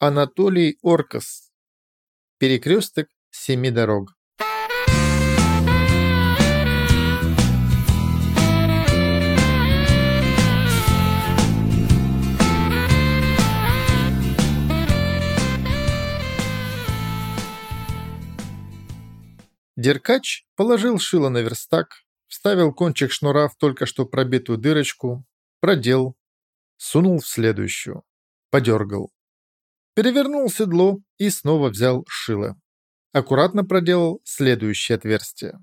Анатолий Оркас. Перекресток семи дорог. Деркач положил шило на верстак, вставил кончик шнура в только что пробитую дырочку, продел, сунул в следующую, подергал. Перевернул седло и снова взял шило. Аккуратно проделал следующее отверстие.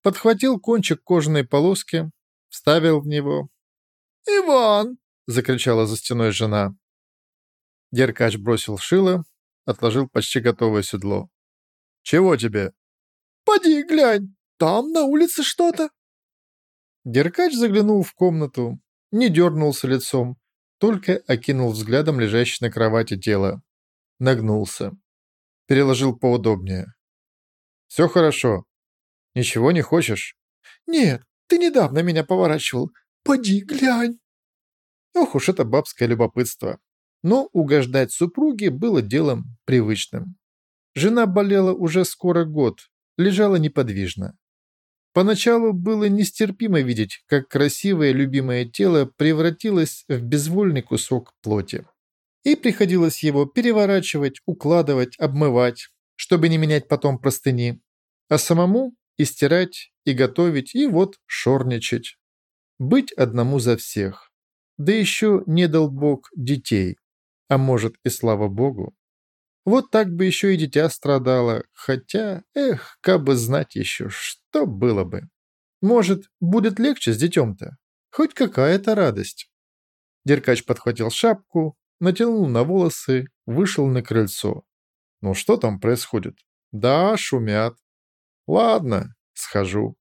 Подхватил кончик кожаной полоски, вставил в него. «Иван!» — закричала за стеной жена. Деркач бросил шило, отложил почти готовое седло. «Чего тебе?» «Поди глянь, там на улице что-то». Деркач заглянул в комнату, не дернулся лицом, только окинул взглядом лежащее на кровати тело. Нагнулся. Переложил поудобнее. «Все хорошо. Ничего не хочешь?» «Нет, ты недавно меня поворачивал. Поди, глянь!» Ох уж это бабское любопытство. Но угождать супруге было делом привычным. Жена болела уже скоро год, лежала неподвижно. Поначалу было нестерпимо видеть, как красивое любимое тело превратилось в безвольный кусок плоти. И приходилось его переворачивать, укладывать, обмывать, чтобы не менять потом простыни. А самому и стирать, и готовить, и вот шорничать. Быть одному за всех. Да еще не дал Бог детей. А может и слава Богу. Вот так бы еще и дитя страдало, хотя, эх, как бы знать еще, что было бы. Может, будет легче с детем-то? Хоть какая-то радость. Деркач подхватил шапку, натянул на волосы, вышел на крыльцо. Ну что там происходит? Да, шумят. Ладно, схожу.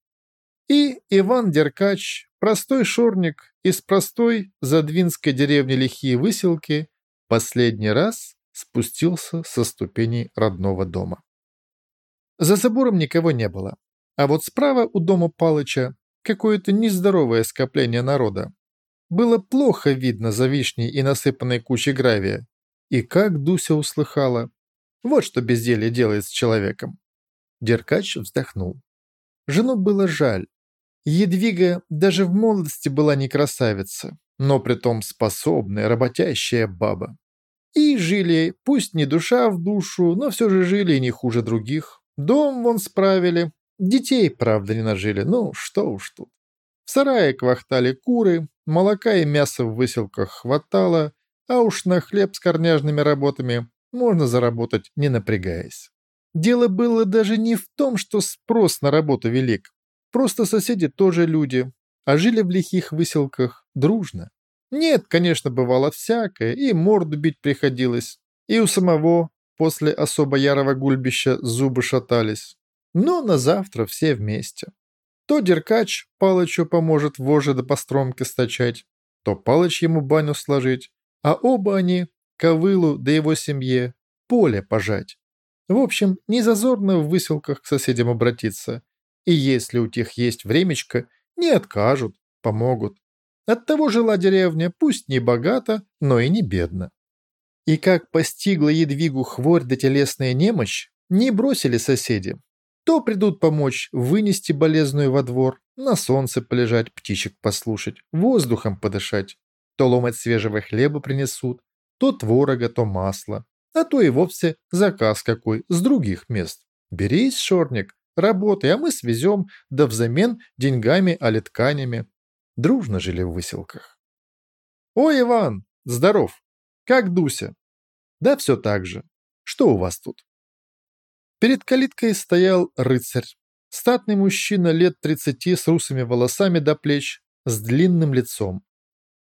И Иван Деркач, простой шорник из простой задвинской деревни Лихие Выселки, последний раз спустился со ступеней родного дома. За забором никого не было, а вот справа у дома Палыча какое-то нездоровое скопление народа. Было плохо видно за вишней и насыпанной кучей гравия. И как Дуся услыхала. Вот что безделье делает с человеком. Деркач вздохнул. Жену было жаль. Едвига даже в молодости была не красавица, но притом способная, работящая баба. И жили, пусть не душа в душу, но все же жили не хуже других. Дом вон справили, детей, правда, не нажили, ну что уж тут. В сарае квахтали куры, молока и мяса в выселках хватало, а уж на хлеб с корняжными работами можно заработать, не напрягаясь. Дело было даже не в том, что спрос на работу велик. Просто соседи тоже люди, а жили в лихих выселках дружно. Нет, конечно, бывало всякое, и морду бить приходилось, и у самого после особо ярого гульбища зубы шатались. Но на завтра все вместе. То Деркач Палычу поможет вожжи до постромки стачать, то Палыч ему баню сложить, а оба они, Ковылу да его семье, поле пожать. В общем, не зазорно в выселках к соседям обратиться. И если у тех есть времечко, не откажут, помогут. Оттого жила деревня пусть не богата, но и не бедна. И как постигла Едвигу хворь да телесная немощь, не бросили соседи. То придут помочь вынести болезную во двор, на солнце полежать, птичек послушать, воздухом подышать. То ломать свежего хлеба принесут, то творога, то масло, а то и вовсе заказ какой с других мест. Берись, шорник, работай, а мы свезем, да взамен деньгами али тканями дружно жили в выселках. «Ой, Иван, здоров! Как Дуся?» «Да все так же. Что у вас тут?» Перед калиткой стоял рыцарь. Статный мужчина лет тридцати с русыми волосами до плеч, с длинным лицом.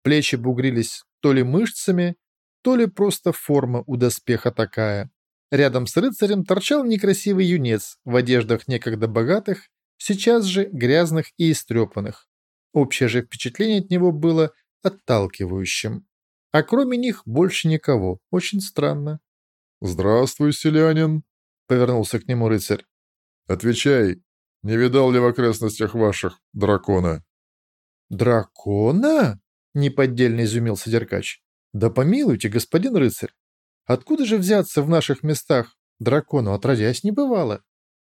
Плечи бугрились то ли мышцами, то ли просто форма у доспеха такая. Рядом с рыцарем торчал некрасивый юнец в одеждах некогда богатых, сейчас же грязных и истрепанных. Общее же впечатление от него было отталкивающим. А кроме них больше никого. Очень странно. «Здравствуй, селянин», — повернулся к нему рыцарь. «Отвечай, не видал ли в окрестностях ваших дракона?» «Дракона?» — неподдельно изумился Деркач. «Да помилуйте, господин рыцарь. Откуда же взяться в наших местах? Дракону отродясь не бывало.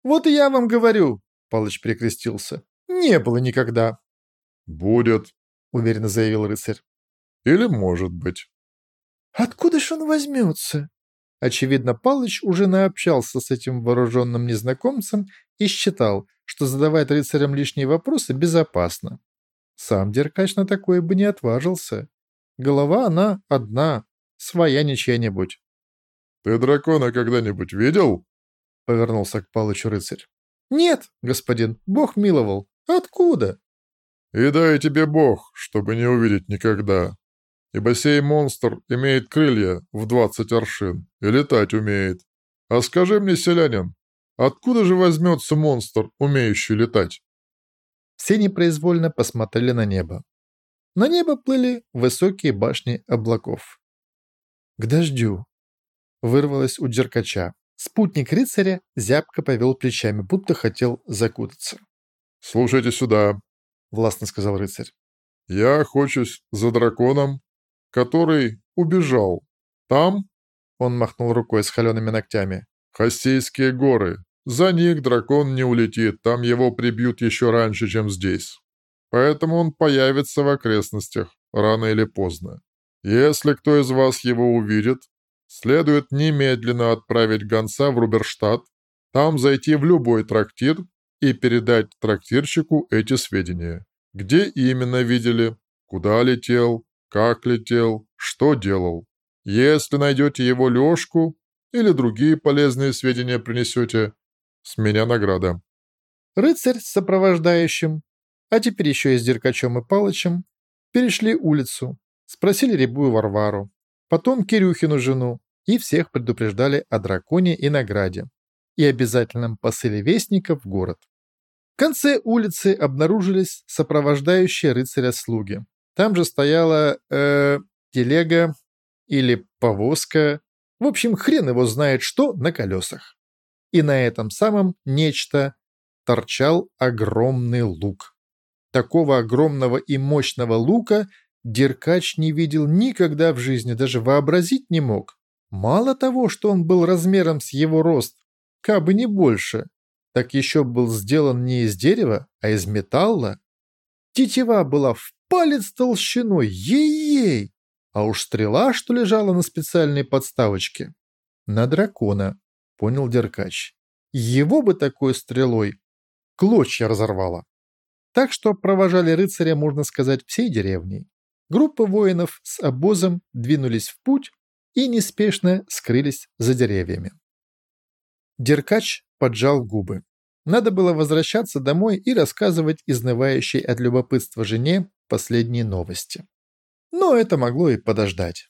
Вот и я вам говорю, Палыч перекрестился. Не было никогда. Будет, уверенно заявил рыцарь. Или может быть. Откуда ж он возьмется? Очевидно, Палыч уже наобщался с этим вооруженным незнакомцем и считал, что задавать рыцарям лишние вопросы безопасно. Сам Деркач на такое бы не отважился. Голова она одна, своя не чья-нибудь. «Ты дракона когда-нибудь видел?» — повернулся к Палычу рыцарь. «Нет, господин, бог миловал. Откуда?» «И дай тебе бог, чтобы не увидеть никогда. Ибо сей монстр имеет крылья в двадцать аршин и летать умеет. А скажи мне, селянин, откуда же возьмется монстр, умеющий летать?» Все непроизвольно посмотрели на небо. На небо плыли высокие башни облаков. «К дождю!» — вырвалось у Деркача. Спутник рыцаря зябко повел плечами, будто хотел закутаться. «Слушайте сюда», — властно сказал рыцарь. «Я охочусь за драконом, который убежал. Там...» — он махнул рукой с холеными ногтями. «Хассейские горы. За них дракон не улетит, там его прибьют еще раньше, чем здесь. Поэтому он появится в окрестностях, рано или поздно. Если кто из вас его увидит, следует немедленно отправить гонца в Руберштадт, там зайти в любой трактир и передать трактирщику эти сведения. Где именно видели, куда летел, как летел, что делал. Если найдете его лёжку или другие полезные сведения принесете, с меня награда. Рыцарь с сопровождающим, а теперь еще и с Деркачем и Палычем, перешли улицу, спросили Рябую Варвару, потом Кирюхину жену, и всех предупреждали о драконе и награде, и обязательном посыле вестников в город. В конце улицы обнаружились сопровождающие рыцаря слуги. Там же стояла, э, телега или повозка, в общем, хрен его знает что на колесах и на этом самом нечто торчал огромный лук. Такого огромного и мощного лука Деркач не видел никогда в жизни, даже вообразить не мог. Мало того, что он был размером с его рост, кабы не больше, так еще был сделан не из дерева, а из металла. Тетива была в палец толщиной, ей-ей! А уж стрела, что лежала на специальной подставочке, на дракона понял Деркач. Его бы такой стрелой клочья разорвало. Так что провожали рыцаря, можно сказать, всей деревней. Группа воинов с обозом двинулись в путь и неспешно скрылись за деревьями. Деркач поджал губы. Надо было возвращаться домой и рассказывать изнывающей от любопытства жене последние новости. Но это могло и подождать.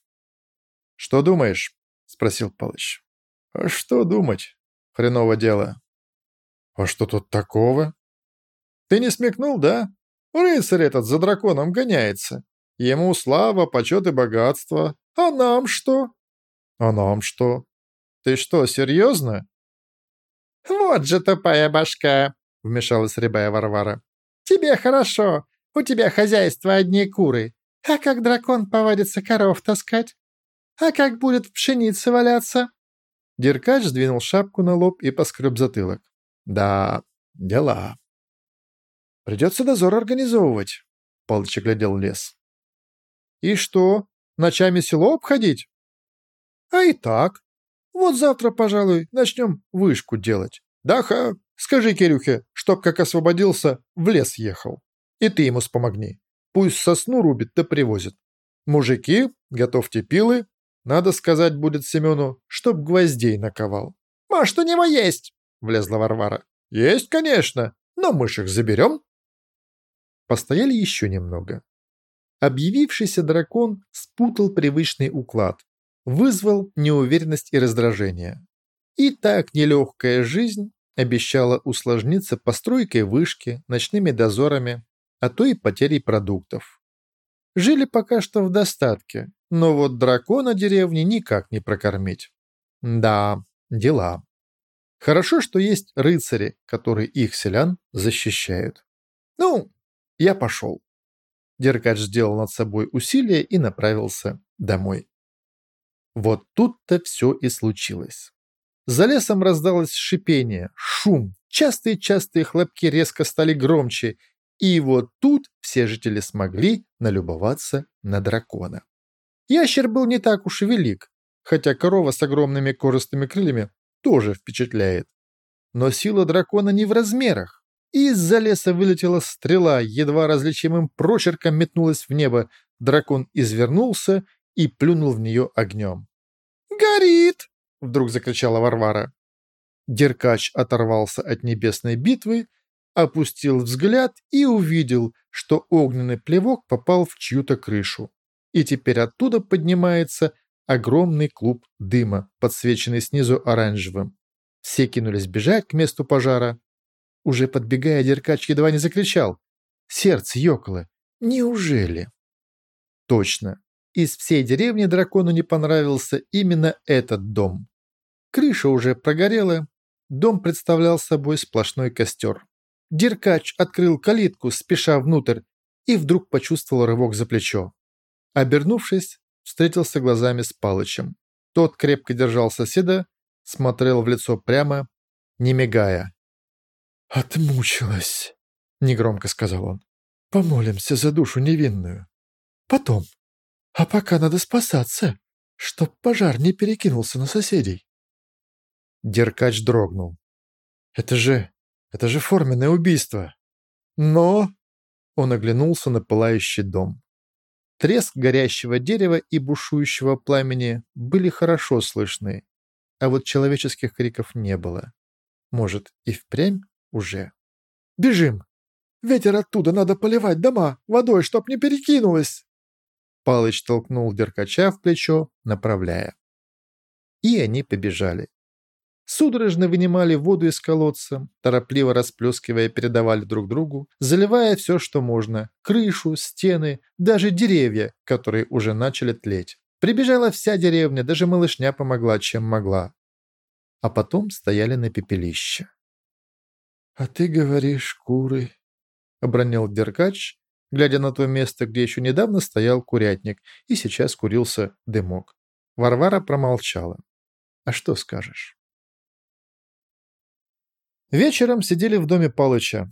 «Что думаешь?» – спросил Палыч. А что думать? Хреново дело. А что тут такого? Ты не смекнул, да? Рыцарь этот за драконом гоняется. Ему слава, почет и богатство. А нам что? А нам что? Ты что, серьезно? Вот же тупая башка, вмешалась рябая Варвара. Тебе хорошо. У тебя хозяйство одни куры. А как дракон повадится коров таскать? А как будет в пшенице валяться? Деркач сдвинул шапку на лоб и поскреб затылок. «Да, дела. Придется дозор организовывать», — Палыч оглядел лес. «И что, ночами село обходить?» «А и так. Вот завтра, пожалуй, начнем вышку делать. Даха, скажи Кирюхе, чтоб как освободился, в лес ехал. И ты ему спомогни. Пусть сосну рубит да привозит. Мужики, готовьте пилы, надо сказать будет Семену, чтоб гвоздей наковал. «Может, у него есть?» — влезла Варвара. «Есть, конечно, но мы ж их заберем». Постояли еще немного. Объявившийся дракон спутал привычный уклад, вызвал неуверенность и раздражение. И так нелегкая жизнь обещала усложниться постройкой вышки, ночными дозорами, а то и потерей продуктов. Жили пока что в достатке, но вот дракона деревни никак не прокормить. Да, дела. Хорошо, что есть рыцари, которые их селян защищают. Ну, я пошел. Деркач сделал над собой усилие и направился домой. Вот тут-то все и случилось. За лесом раздалось шипение, шум, частые-частые хлопки резко стали громче, и вот тут все жители смогли налюбоваться на дракона. Ящер был не так уж и велик, хотя корова с огромными кожистыми крыльями тоже впечатляет. Но сила дракона не в размерах. Из-за леса вылетела стрела, едва различимым прочерком метнулась в небо. Дракон извернулся и плюнул в нее огнем. «Горит!» — вдруг закричала Варвара. Деркач оторвался от небесной битвы, опустил взгляд и увидел, что огненный плевок попал в чью-то крышу. И теперь оттуда поднимается огромный клуб дыма, подсвеченный снизу оранжевым. Все кинулись бежать к месту пожара. Уже подбегая, Деркач едва не закричал. Сердце ёкало. Неужели? Точно. Из всей деревни дракону не понравился именно этот дом. Крыша уже прогорела, дом представлял собой сплошной костер. Деркач открыл калитку, спеша внутрь, и вдруг почувствовал рывок за плечо. Обернувшись, встретился глазами с Палычем. Тот крепко держал соседа, смотрел в лицо прямо, не мигая. «Отмучилась», — негромко сказал он. «Помолимся за душу невинную. Потом. А пока надо спасаться, чтоб пожар не перекинулся на соседей». Деркач дрогнул. «Это же... это же форменное убийство!» «Но...» Он оглянулся на пылающий дом. Треск горящего дерева и бушующего пламени были хорошо слышны, а вот человеческих криков не было. Может, и впрямь уже? «Бежим! Ветер оттуда, надо поливать дома водой, чтоб не перекинулось!» Палыч толкнул Деркача в плечо, направляя. И они побежали. Судорожно вынимали воду из колодца, торопливо расплескивая передавали друг другу, заливая все, что можно, крышу, стены, даже деревья, которые уже начали тлеть. Прибежала вся деревня, даже малышня помогла, чем могла. А потом стояли на пепелище. «А ты говоришь, куры», — обронил Деркач, глядя на то место, где еще недавно стоял курятник, и сейчас курился дымок. Варвара промолчала. «А что скажешь?» Вечером сидели в доме Палыча.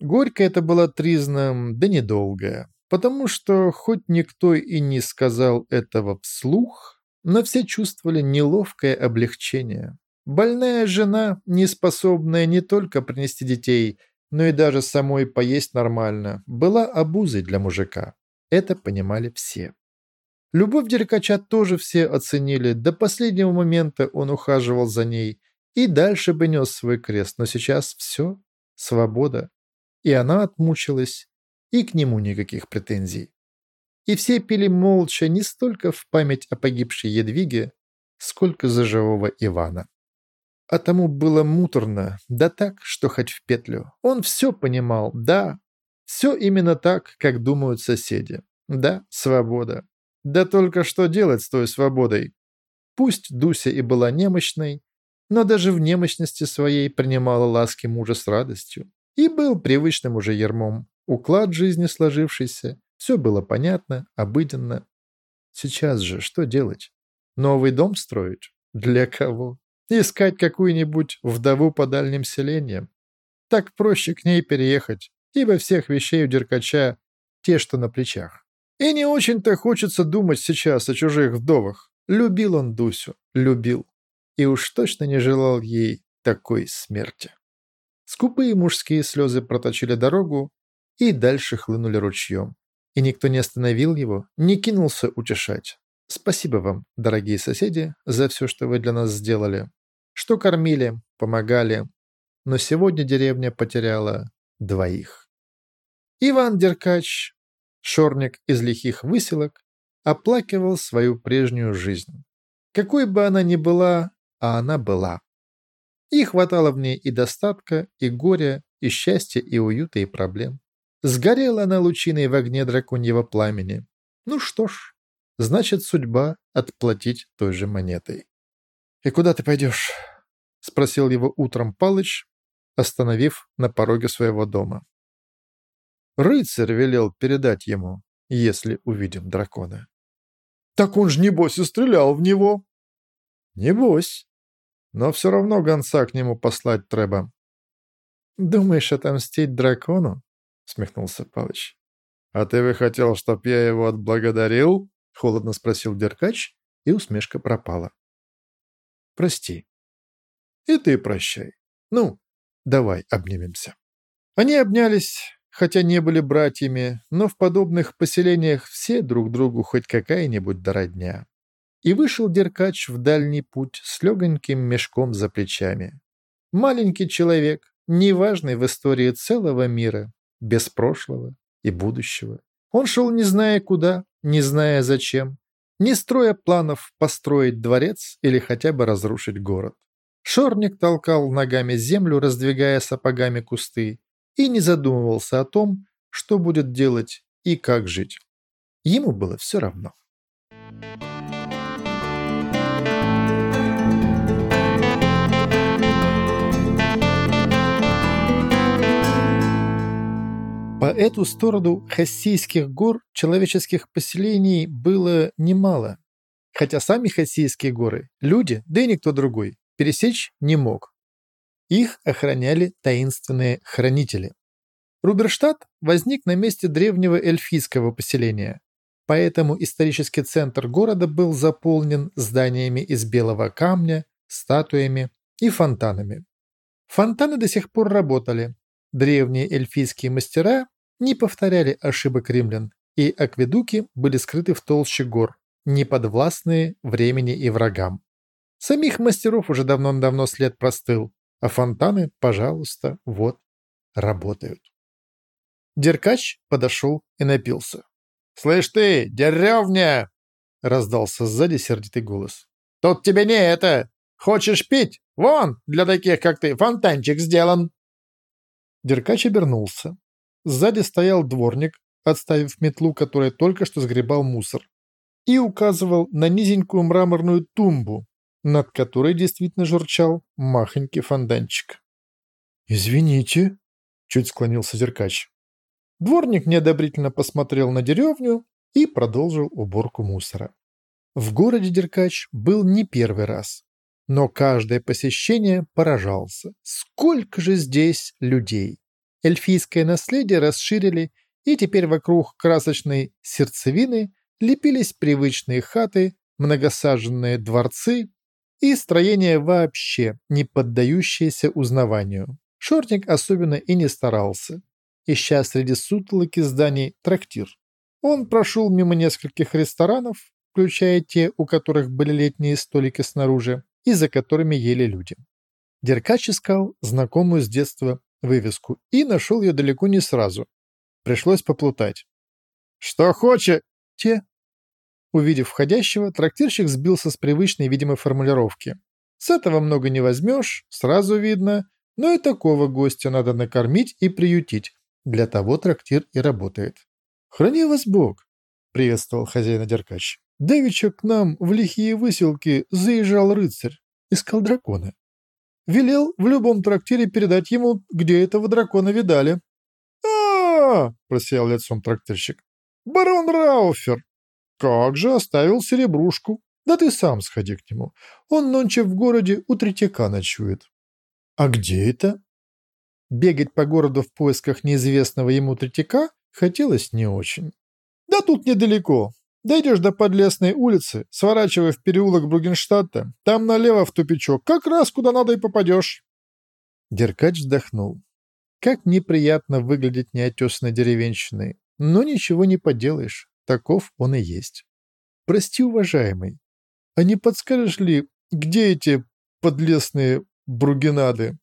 Горько это была тризна, да недолгая, потому что хоть никто и не сказал этого вслух, но все чувствовали неловкое облегчение. Больная жена, не способная не только принести детей, но и даже самой поесть нормально, была обузой для мужика. Это понимали все. Любовь Деркача тоже все оценили. До последнего момента он ухаживал за ней – и дальше бы нес свой крест, но сейчас все, свобода. И она отмучилась, и к нему никаких претензий. И все пили молча не столько в память о погибшей Едвиге, сколько за живого Ивана. А тому было муторно, да так, что хоть в петлю. Он все понимал, да, все именно так, как думают соседи. Да, свобода. Да только что делать с той свободой? Пусть Дуся и была немощной, но даже в немощности своей принимала ласки мужа с радостью. И был привычным уже ермом. Уклад жизни сложившийся, все было понятно, обыденно. Сейчас же что делать? Новый дом строить? Для кого? Искать какую-нибудь вдову по дальним селениям? Так проще к ней переехать, ибо всех вещей у Деркача те, что на плечах. И не очень-то хочется думать сейчас о чужих вдовах. Любил он Дусю, любил и уж точно не желал ей такой смерти. Скупые мужские слезы проточили дорогу и дальше хлынули ручьем. И никто не остановил его, не кинулся утешать. Спасибо вам, дорогие соседи, за все, что вы для нас сделали. Что кормили, помогали. Но сегодня деревня потеряла двоих. Иван Деркач, шорник из лихих выселок, оплакивал свою прежнюю жизнь. Какой бы она ни была, а она была. И хватало в ней и достатка, и горя, и счастья, и уюта, и проблем. Сгорела она лучиной в огне драконьего пламени. Ну что ж, значит судьба отплатить той же монетой. «И куда ты пойдешь?» — спросил его утром Палыч, остановив на пороге своего дома. Рыцарь велел передать ему, если увидим дракона. Так он ж небось и стрелял в него. Небось. Но все равно гонца к нему послать треба. Думаешь отомстить дракону? Смехнулся Палыч. А ты бы хотел, чтоб я его отблагодарил? Холодно спросил Деркач, и усмешка пропала. Прости. И ты прощай. Ну, давай обнимемся. Они обнялись, хотя не были братьями, но в подобных поселениях все друг другу хоть какая-нибудь дородня. И вышел Деркач в дальний путь с легоньким мешком за плечами. Маленький человек, неважный в истории целого мира, без прошлого и будущего. Он шел не зная куда, не зная зачем, не строя планов построить дворец или хотя бы разрушить город. Шорник толкал ногами землю, раздвигая сапогами кусты, и не задумывался о том, что будет делать и как жить. Ему было все равно. По эту сторону Хассийских гор человеческих поселений было немало. Хотя сами Хассийские горы, люди, да и никто другой, пересечь не мог. Их охраняли таинственные хранители. Руберштадт возник на месте древнего эльфийского поселения, поэтому исторический центр города был заполнен зданиями из белого камня, статуями и фонтанами. Фонтаны до сих пор работали. Древние эльфийские мастера не повторяли ошибок римлян, и акведуки были скрыты в толще гор, не подвластные времени и врагам. Самих мастеров уже давно-давно след простыл, а фонтаны, пожалуйста, вот, работают. Деркач подошел и напился. «Слышь ты, деревня!» — раздался сзади сердитый голос. «Тут тебе не это! Хочешь пить? Вон, для таких, как ты, фонтанчик сделан!» Деркач обернулся. Сзади стоял дворник, отставив метлу, которая только что сгребал мусор, и указывал на низенькую мраморную тумбу, над которой действительно журчал махонький фонданчик. «Извините», — чуть склонился Зеркач. Дворник неодобрительно посмотрел на деревню и продолжил уборку мусора. В городе Деркач был не первый раз, но каждое посещение поражался. Сколько же здесь людей! Эльфийское наследие расширили, и теперь вокруг красочной сердцевины лепились привычные хаты, многосаженные дворцы, и строение вообще не поддающееся узнаванию. Шортник особенно и не старался, ища среди сутолоки зданий трактир. Он прошел мимо нескольких ресторанов, включая те, у которых были летние столики снаружи, и за которыми ели люди. Деркач искал знакомую с детства вывеску и нашел ее далеко не сразу. Пришлось поплутать. «Что хочет?» «Те», Увидев входящего, трактирщик сбился с привычной видимой формулировки. С этого много не возьмешь, сразу видно, но и такого гостя надо накормить и приютить. Для того трактир и работает. «Храни вас Бог!» — приветствовал хозяина Деркач. «Давеча к нам в лихие выселки заезжал рыцарь, искал дракона. Велел в любом трактире передать ему, где этого дракона видали». «А-а-а!» — просиял лицом трактирщик. «Барон Рауфер! «Как же оставил серебрушку? Да ты сам сходи к нему. Он нонче в городе у Третьяка ночует». «А где это?» Бегать по городу в поисках неизвестного ему Третьяка хотелось не очень. «Да тут недалеко. Дойдешь до Подлесной улицы, сворачивай в переулок Бругенштадта, там налево в тупичок, как раз куда надо и попадешь». Деркач вздохнул. Как неприятно выглядеть неотесанной деревенщиной, но ничего не поделаешь. Таков он и есть. Прости, уважаемый, а не подскажешь ли, где эти подлесные бругенады?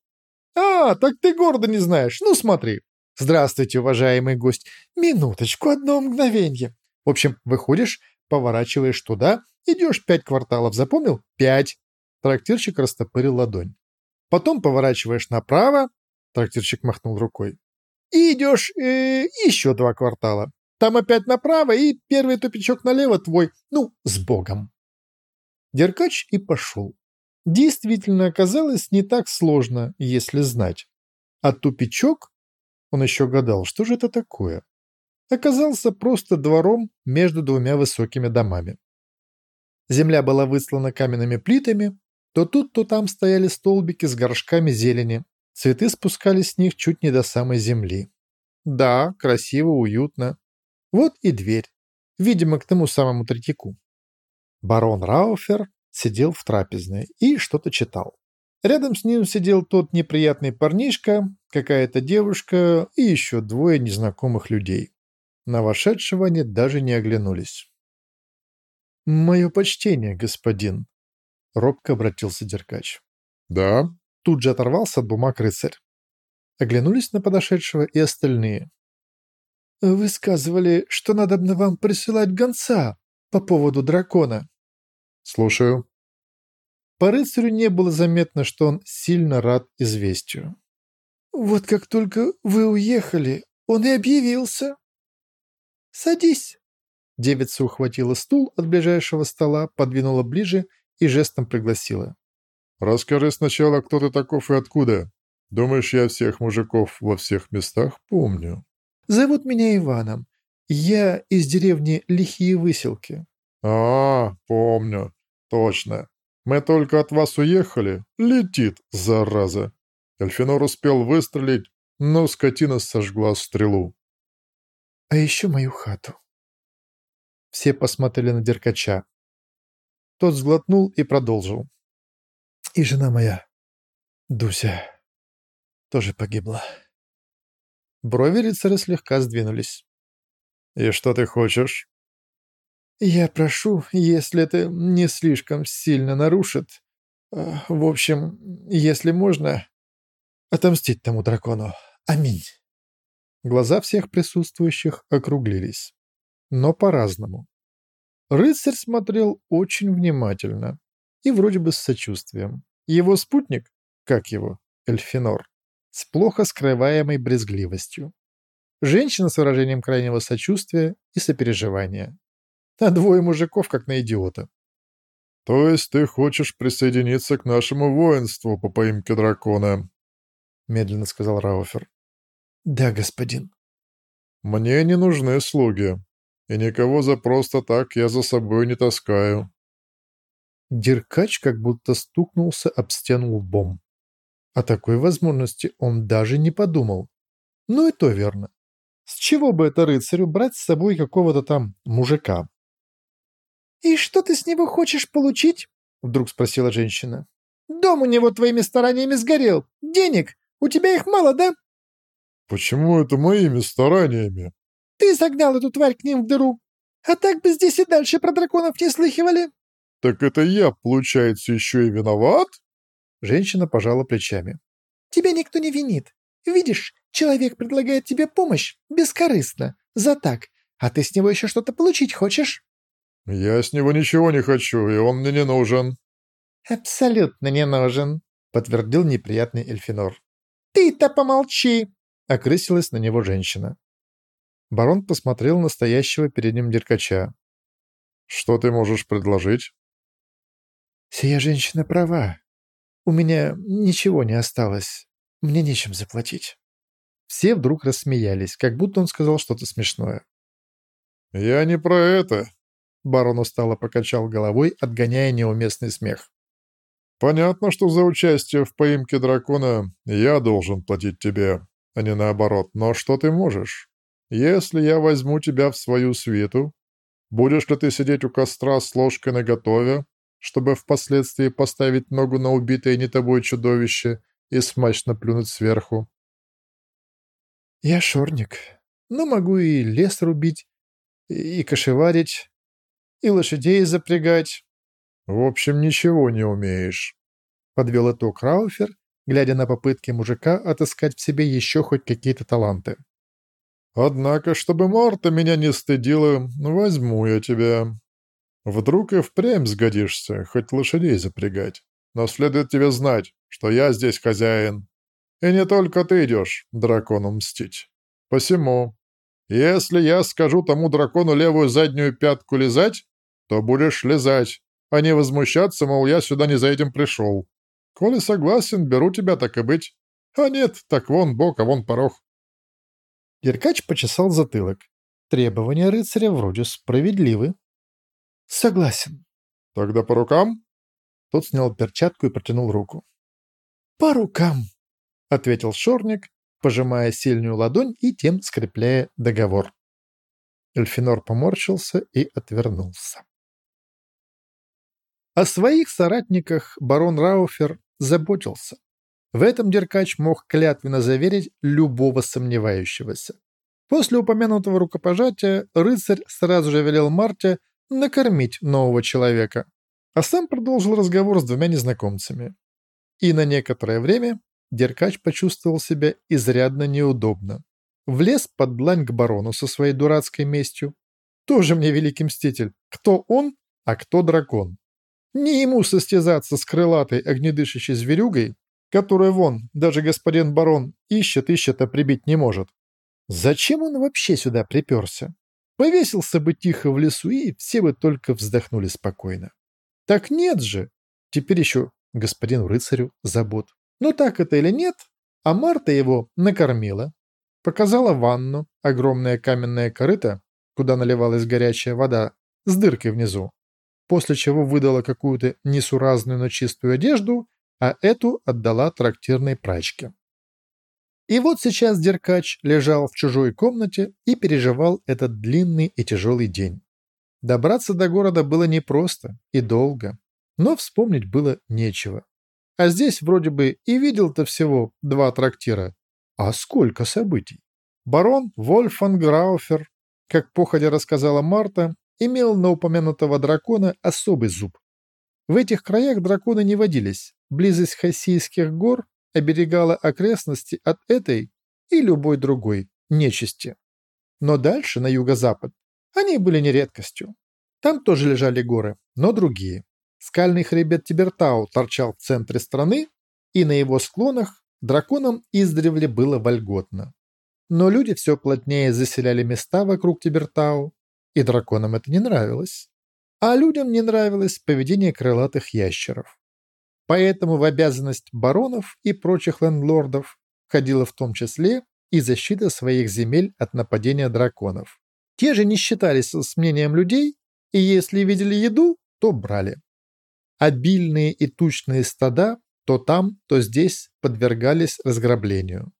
А, так ты города не знаешь. Ну, смотри. Здравствуйте, уважаемый гость. Минуточку, одно мгновенье. В общем, выходишь, поворачиваешь туда, идешь пять кварталов, запомнил? Пять. Трактирщик растопырил ладонь. Потом поворачиваешь направо, трактирщик махнул рукой. И идешь э, еще два квартала. Там опять направо, и первый тупичок налево твой. Ну, с Богом!» Деркач и пошел. Действительно оказалось не так сложно, если знать. А тупичок, он еще гадал, что же это такое, оказался просто двором между двумя высокими домами. Земля была выслана каменными плитами, то тут, то там стояли столбики с горшками зелени. Цветы спускались с них чуть не до самой земли. Да, красиво, уютно. Вот и дверь. Видимо, к тому самому третьяку. Барон Рауфер сидел в трапезной и что-то читал. Рядом с ним сидел тот неприятный парнишка, какая-то девушка и еще двое незнакомых людей. На вошедшего они даже не оглянулись. «Мое почтение, господин», — робко обратился Деркач. «Да?» Тут же оторвался от бумаг рыцарь. Оглянулись на подошедшего и остальные. «Вы сказывали, что надо бы вам присылать гонца по поводу дракона». «Слушаю». По рыцарю не было заметно, что он сильно рад известию. «Вот как только вы уехали, он и объявился». «Садись». Девица ухватила стул от ближайшего стола, подвинула ближе и жестом пригласила. «Расскажи сначала, кто ты таков и откуда. Думаешь, я всех мужиков во всех местах помню?» «Зовут меня Иваном. Я из деревни Лихие Выселки». «А, помню. Точно. Мы только от вас уехали. Летит, зараза!» Эльфинор успел выстрелить, но скотина сожгла стрелу. «А еще мою хату». Все посмотрели на Деркача. Тот сглотнул и продолжил. «И жена моя, Дуся, тоже погибла». Брови рыцаря слегка сдвинулись. «И что ты хочешь?» «Я прошу, если это не слишком сильно нарушит, э, в общем, если можно, отомстить тому дракону. Аминь». Глаза всех присутствующих округлились, но по-разному. Рыцарь смотрел очень внимательно и вроде бы с сочувствием. Его спутник, как его, Эльфинор, с плохо скрываемой брезгливостью. Женщина с выражением крайнего сочувствия и сопереживания. А двое мужиков как на идиота. «То есть ты хочешь присоединиться к нашему воинству по поимке дракона?» Медленно сказал Рауфер. «Да, господин». «Мне не нужны слуги и никого за просто так я за собой не таскаю». Деркач как будто стукнулся об стену лбом. О такой возможности он даже не подумал. Ну и то верно. С чего бы это рыцарю брать с собой какого-то там мужика? «И что ты с него хочешь получить?» — вдруг спросила женщина. «Дом у него твоими стараниями сгорел. Денег? У тебя их мало, да?» «Почему это моими стараниями?» Ты загнал эту тварь к ним в дыру. А так бы здесь и дальше про драконов не слыхивали. Так это я, получается, еще и виноват? Женщина пожала плечами. Тебя никто не винит. Видишь, человек предлагает тебе помощь бескорыстно, за так, а ты с него еще что-то получить хочешь? Я с него ничего не хочу, и он мне не нужен. Абсолютно не нужен, подтвердил неприятный Эльфинор. Ты-то помолчи, окрысилась на него женщина. Барон посмотрел на стоящего перед ним деркача. «Что ты можешь предложить?» «Сия женщина права. У меня ничего не осталось. Мне нечем заплатить». Все вдруг рассмеялись, как будто он сказал что-то смешное. «Я не про это», — барон устало покачал головой, отгоняя неуместный смех. «Понятно, что за участие в поимке дракона я должен платить тебе, а не наоборот. Но что ты можешь? Если я возьму тебя в свою свиту, будешь ли ты сидеть у костра с ложкой наготове, чтобы впоследствии поставить ногу на убитое не тобой чудовище и смачно плюнуть сверху? Я шорник, но могу и лес рубить, и кошеварить, и лошадей запрягать. В общем, ничего не умеешь. Подвел итог Рауфер, глядя на попытки мужика отыскать в себе еще хоть какие-то таланты. Однако, чтобы Марта меня не стыдила, возьму я тебя. Вдруг и впрямь сгодишься, хоть лошадей запрягать. Но следует тебе знать, что я здесь хозяин. И не только ты идешь дракону мстить. Посему, если я скажу тому дракону левую заднюю пятку лизать, то будешь лизать, а не возмущаться, мол, я сюда не за этим пришел. Коли согласен, беру тебя так и быть. А нет, так вон бок, а вон порог. Деркач почесал затылок. Требования рыцаря вроде справедливы. Согласен. Тогда по рукам?» Тот снял перчатку и протянул руку. «По рукам», — ответил Шорник, пожимая сильную ладонь и тем скрепляя договор. Эльфинор поморщился и отвернулся. О своих соратниках барон Рауфер заботился. В этом Деркач мог клятвенно заверить любого сомневающегося. После упомянутого рукопожатия рыцарь сразу же велел Марте накормить нового человека, а сам продолжил разговор с двумя незнакомцами. И на некоторое время Деркач почувствовал себя изрядно неудобно. Влез под длань к барону со своей дурацкой местью. Тоже мне великий мститель. Кто он, а кто дракон. Не ему состязаться с крылатой огнедышащей зверюгой, которую вон, даже господин барон, ищет, ищет, а прибить не может. Зачем он вообще сюда приперся? Повесился бы тихо в лесу, и все бы только вздохнули спокойно. Так нет же! Теперь еще господину рыцарю забот. Ну так это или нет, а Марта его накормила. Показала ванну, огромное каменное корыто, куда наливалась горячая вода, с дыркой внизу, после чего выдала какую-то несуразную, но чистую одежду, а эту отдала трактирной прачке. И вот сейчас Деркач лежал в чужой комнате и переживал этот длинный и тяжелый день. Добраться до города было непросто и долго, но вспомнить было нечего. А здесь вроде бы и видел-то всего два трактира. А сколько событий! Барон Вольфан Грауфер, как походя рассказала Марта, имел на упомянутого дракона особый зуб. В этих краях драконы не водились, близость Хасийских гор оберегала окрестности от этой и любой другой нечисти. Но дальше, на юго-запад, они были не редкостью. Там тоже лежали горы, но другие. Скальный хребет Тибертау торчал в центре страны, и на его склонах драконам издревле было вольготно. Но люди все плотнее заселяли места вокруг Тибертау, и драконам это не нравилось. А людям не нравилось поведение крылатых ящеров. Поэтому в обязанность баронов и прочих лендлордов входила в том числе и защита своих земель от нападения драконов. Те же не считались с мнением людей, и если видели еду, то брали. Обильные и тучные стада то там, то здесь подвергались разграблению.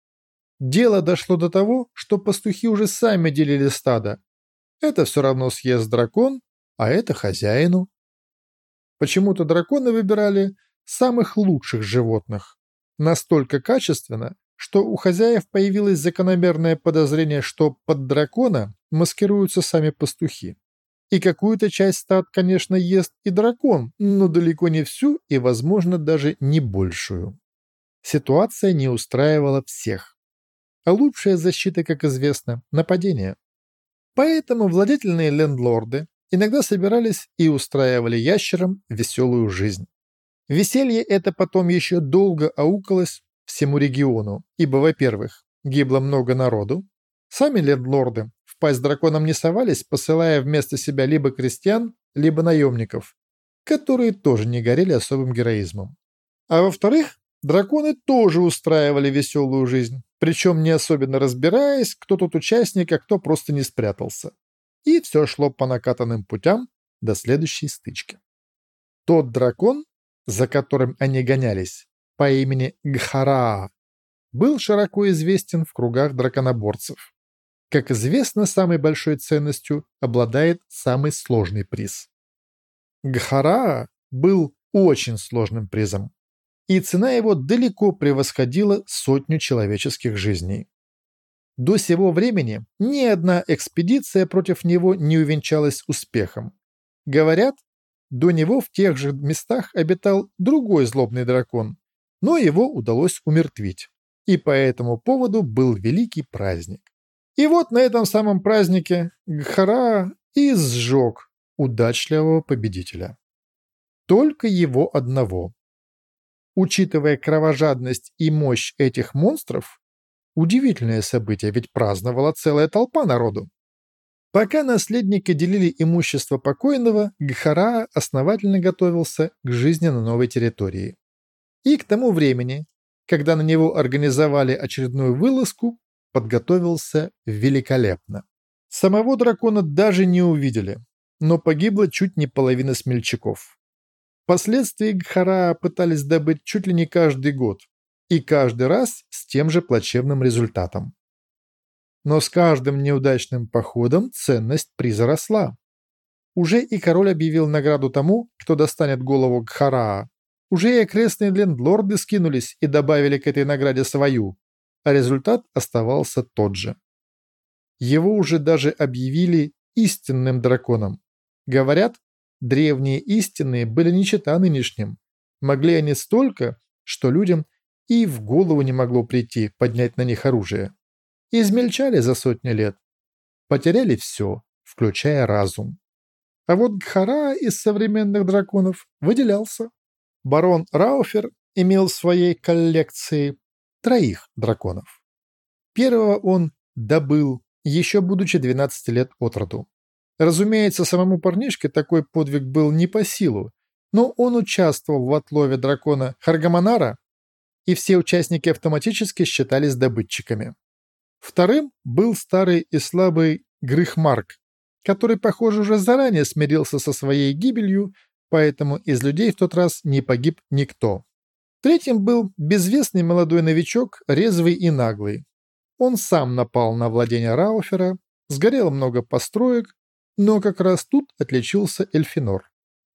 Дело дошло до того, что пастухи уже сами делили стадо. Это все равно съест дракон, а это хозяину. Почему-то драконы выбирали самых лучших животных. Настолько качественно, что у хозяев появилось закономерное подозрение, что под дракона маскируются сами пастухи. И какую-то часть стад, конечно, ест и дракон, но далеко не всю и, возможно, даже не большую. Ситуация не устраивала всех. А лучшая защита, как известно, нападение. Поэтому владетельные лендлорды иногда собирались и устраивали ящерам веселую жизнь. Веселье это потом еще долго аукалось всему региону, ибо, во-первых, гибло много народу, сами лендлорды в пасть драконам не совались, посылая вместо себя либо крестьян, либо наемников, которые тоже не горели особым героизмом. А во-вторых, драконы тоже устраивали веселую жизнь, причем не особенно разбираясь, кто тут участник, а кто просто не спрятался. И все шло по накатанным путям до следующей стычки. Тот дракон, за которым они гонялись, по имени Гхараа, был широко известен в кругах драконоборцев. Как известно, самой большой ценностью обладает самый сложный приз. Гхараа был очень сложным призом, и цена его далеко превосходила сотню человеческих жизней. До сего времени ни одна экспедиция против него не увенчалась успехом. Говорят, до него в тех же местах обитал другой злобный дракон, но его удалось умертвить. И по этому поводу был великий праздник. И вот на этом самом празднике Гхара и сжег удачливого победителя. Только его одного. Учитывая кровожадность и мощь этих монстров, удивительное событие, ведь праздновала целая толпа народу. Пока наследники делили имущество покойного, Гхара основательно готовился к жизни на новой территории. И к тому времени, когда на него организовали очередную вылазку, подготовился великолепно. Самого дракона даже не увидели, но погибла чуть не половина смельчаков. Впоследствии Гхара пытались добыть чуть ли не каждый год, и каждый раз с тем же плачевным результатом. Но с каждым неудачным походом ценность приза росла. Уже и король объявил награду тому, кто достанет голову Гхараа. Уже и окрестные лендлорды скинулись и добавили к этой награде свою, а результат оставался тот же. Его уже даже объявили истинным драконом. Говорят, древние истинные были не чета нынешним. Могли они столько, что людям и в голову не могло прийти поднять на них оружие. Измельчали за сотни лет. Потеряли все, включая разум. А вот Гхара из современных драконов выделялся. Барон Рауфер имел в своей коллекции троих драконов. Первого он добыл, еще будучи 12 лет от роду. Разумеется, самому парнишке такой подвиг был не по силу, но он участвовал в отлове дракона Харгаманара и все участники автоматически считались добытчиками. Вторым был старый и слабый Грыхмарк, который, похоже, уже заранее смирился со своей гибелью, поэтому из людей в тот раз не погиб никто. Третьим был безвестный молодой новичок, резвый и наглый. Он сам напал на владение Рауфера, сгорело много построек, но как раз тут отличился Эльфинор.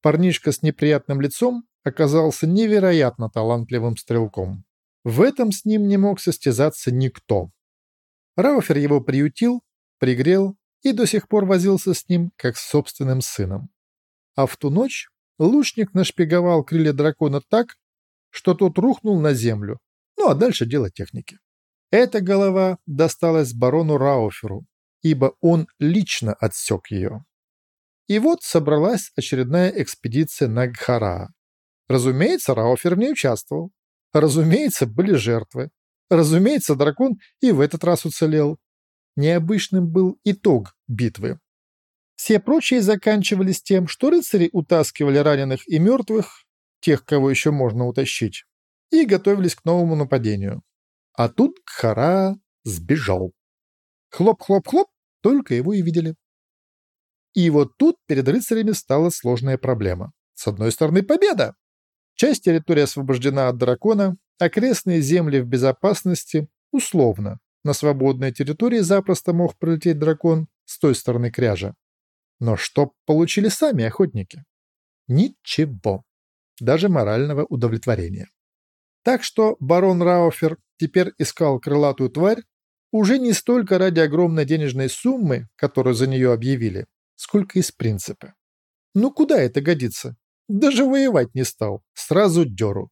Парнишка с неприятным лицом оказался невероятно талантливым стрелком. В этом с ним не мог состязаться никто. Рауфер его приютил, пригрел и до сих пор возился с ним, как с собственным сыном. А в ту ночь лучник нашпиговал крылья дракона так, что тот рухнул на землю, ну а дальше дело техники. Эта голова досталась барону Рауферу, ибо он лично отсек ее. И вот собралась очередная экспедиция на Гхара. Разумеется, Рауфер не участвовал. Разумеется, были жертвы. Разумеется, дракон и в этот раз уцелел. Необычным был итог битвы. Все прочие заканчивались тем, что рыцари утаскивали раненых и мертвых, тех, кого еще можно утащить, и готовились к новому нападению. А тут Кхара сбежал. Хлоп-хлоп-хлоп, только его и видели. И вот тут перед рыцарями стала сложная проблема. С одной стороны, победа. Часть территории освобождена от дракона, окрестные земли в безопасности, условно. На свободной территории запросто мог пролететь дракон с той стороны кряжа. Но что получили сами охотники? Ничего. Даже морального удовлетворения. Так что барон Рауфер теперь искал крылатую тварь уже не столько ради огромной денежной суммы, которую за нее объявили, сколько из принципа. Ну куда это годится? Даже воевать не стал, сразу дёру.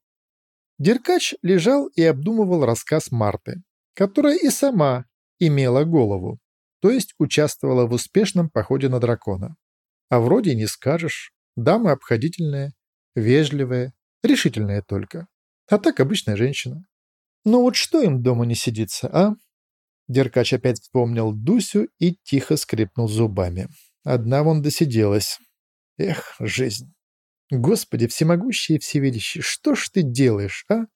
Деркач лежал и обдумывал рассказ Марты, которая и сама имела голову, то есть участвовала в успешном походе на дракона. А вроде не скажешь, дама обходительная, вежливая, решительная только. А так обычная женщина. Ну вот что им дома не сидится, а? Деркач опять вспомнил Дусю и тихо скрипнул зубами. Одна вон досиделась. Эх, жизнь. Господи, всемогущий и всевидящий, что ж ты делаешь, а?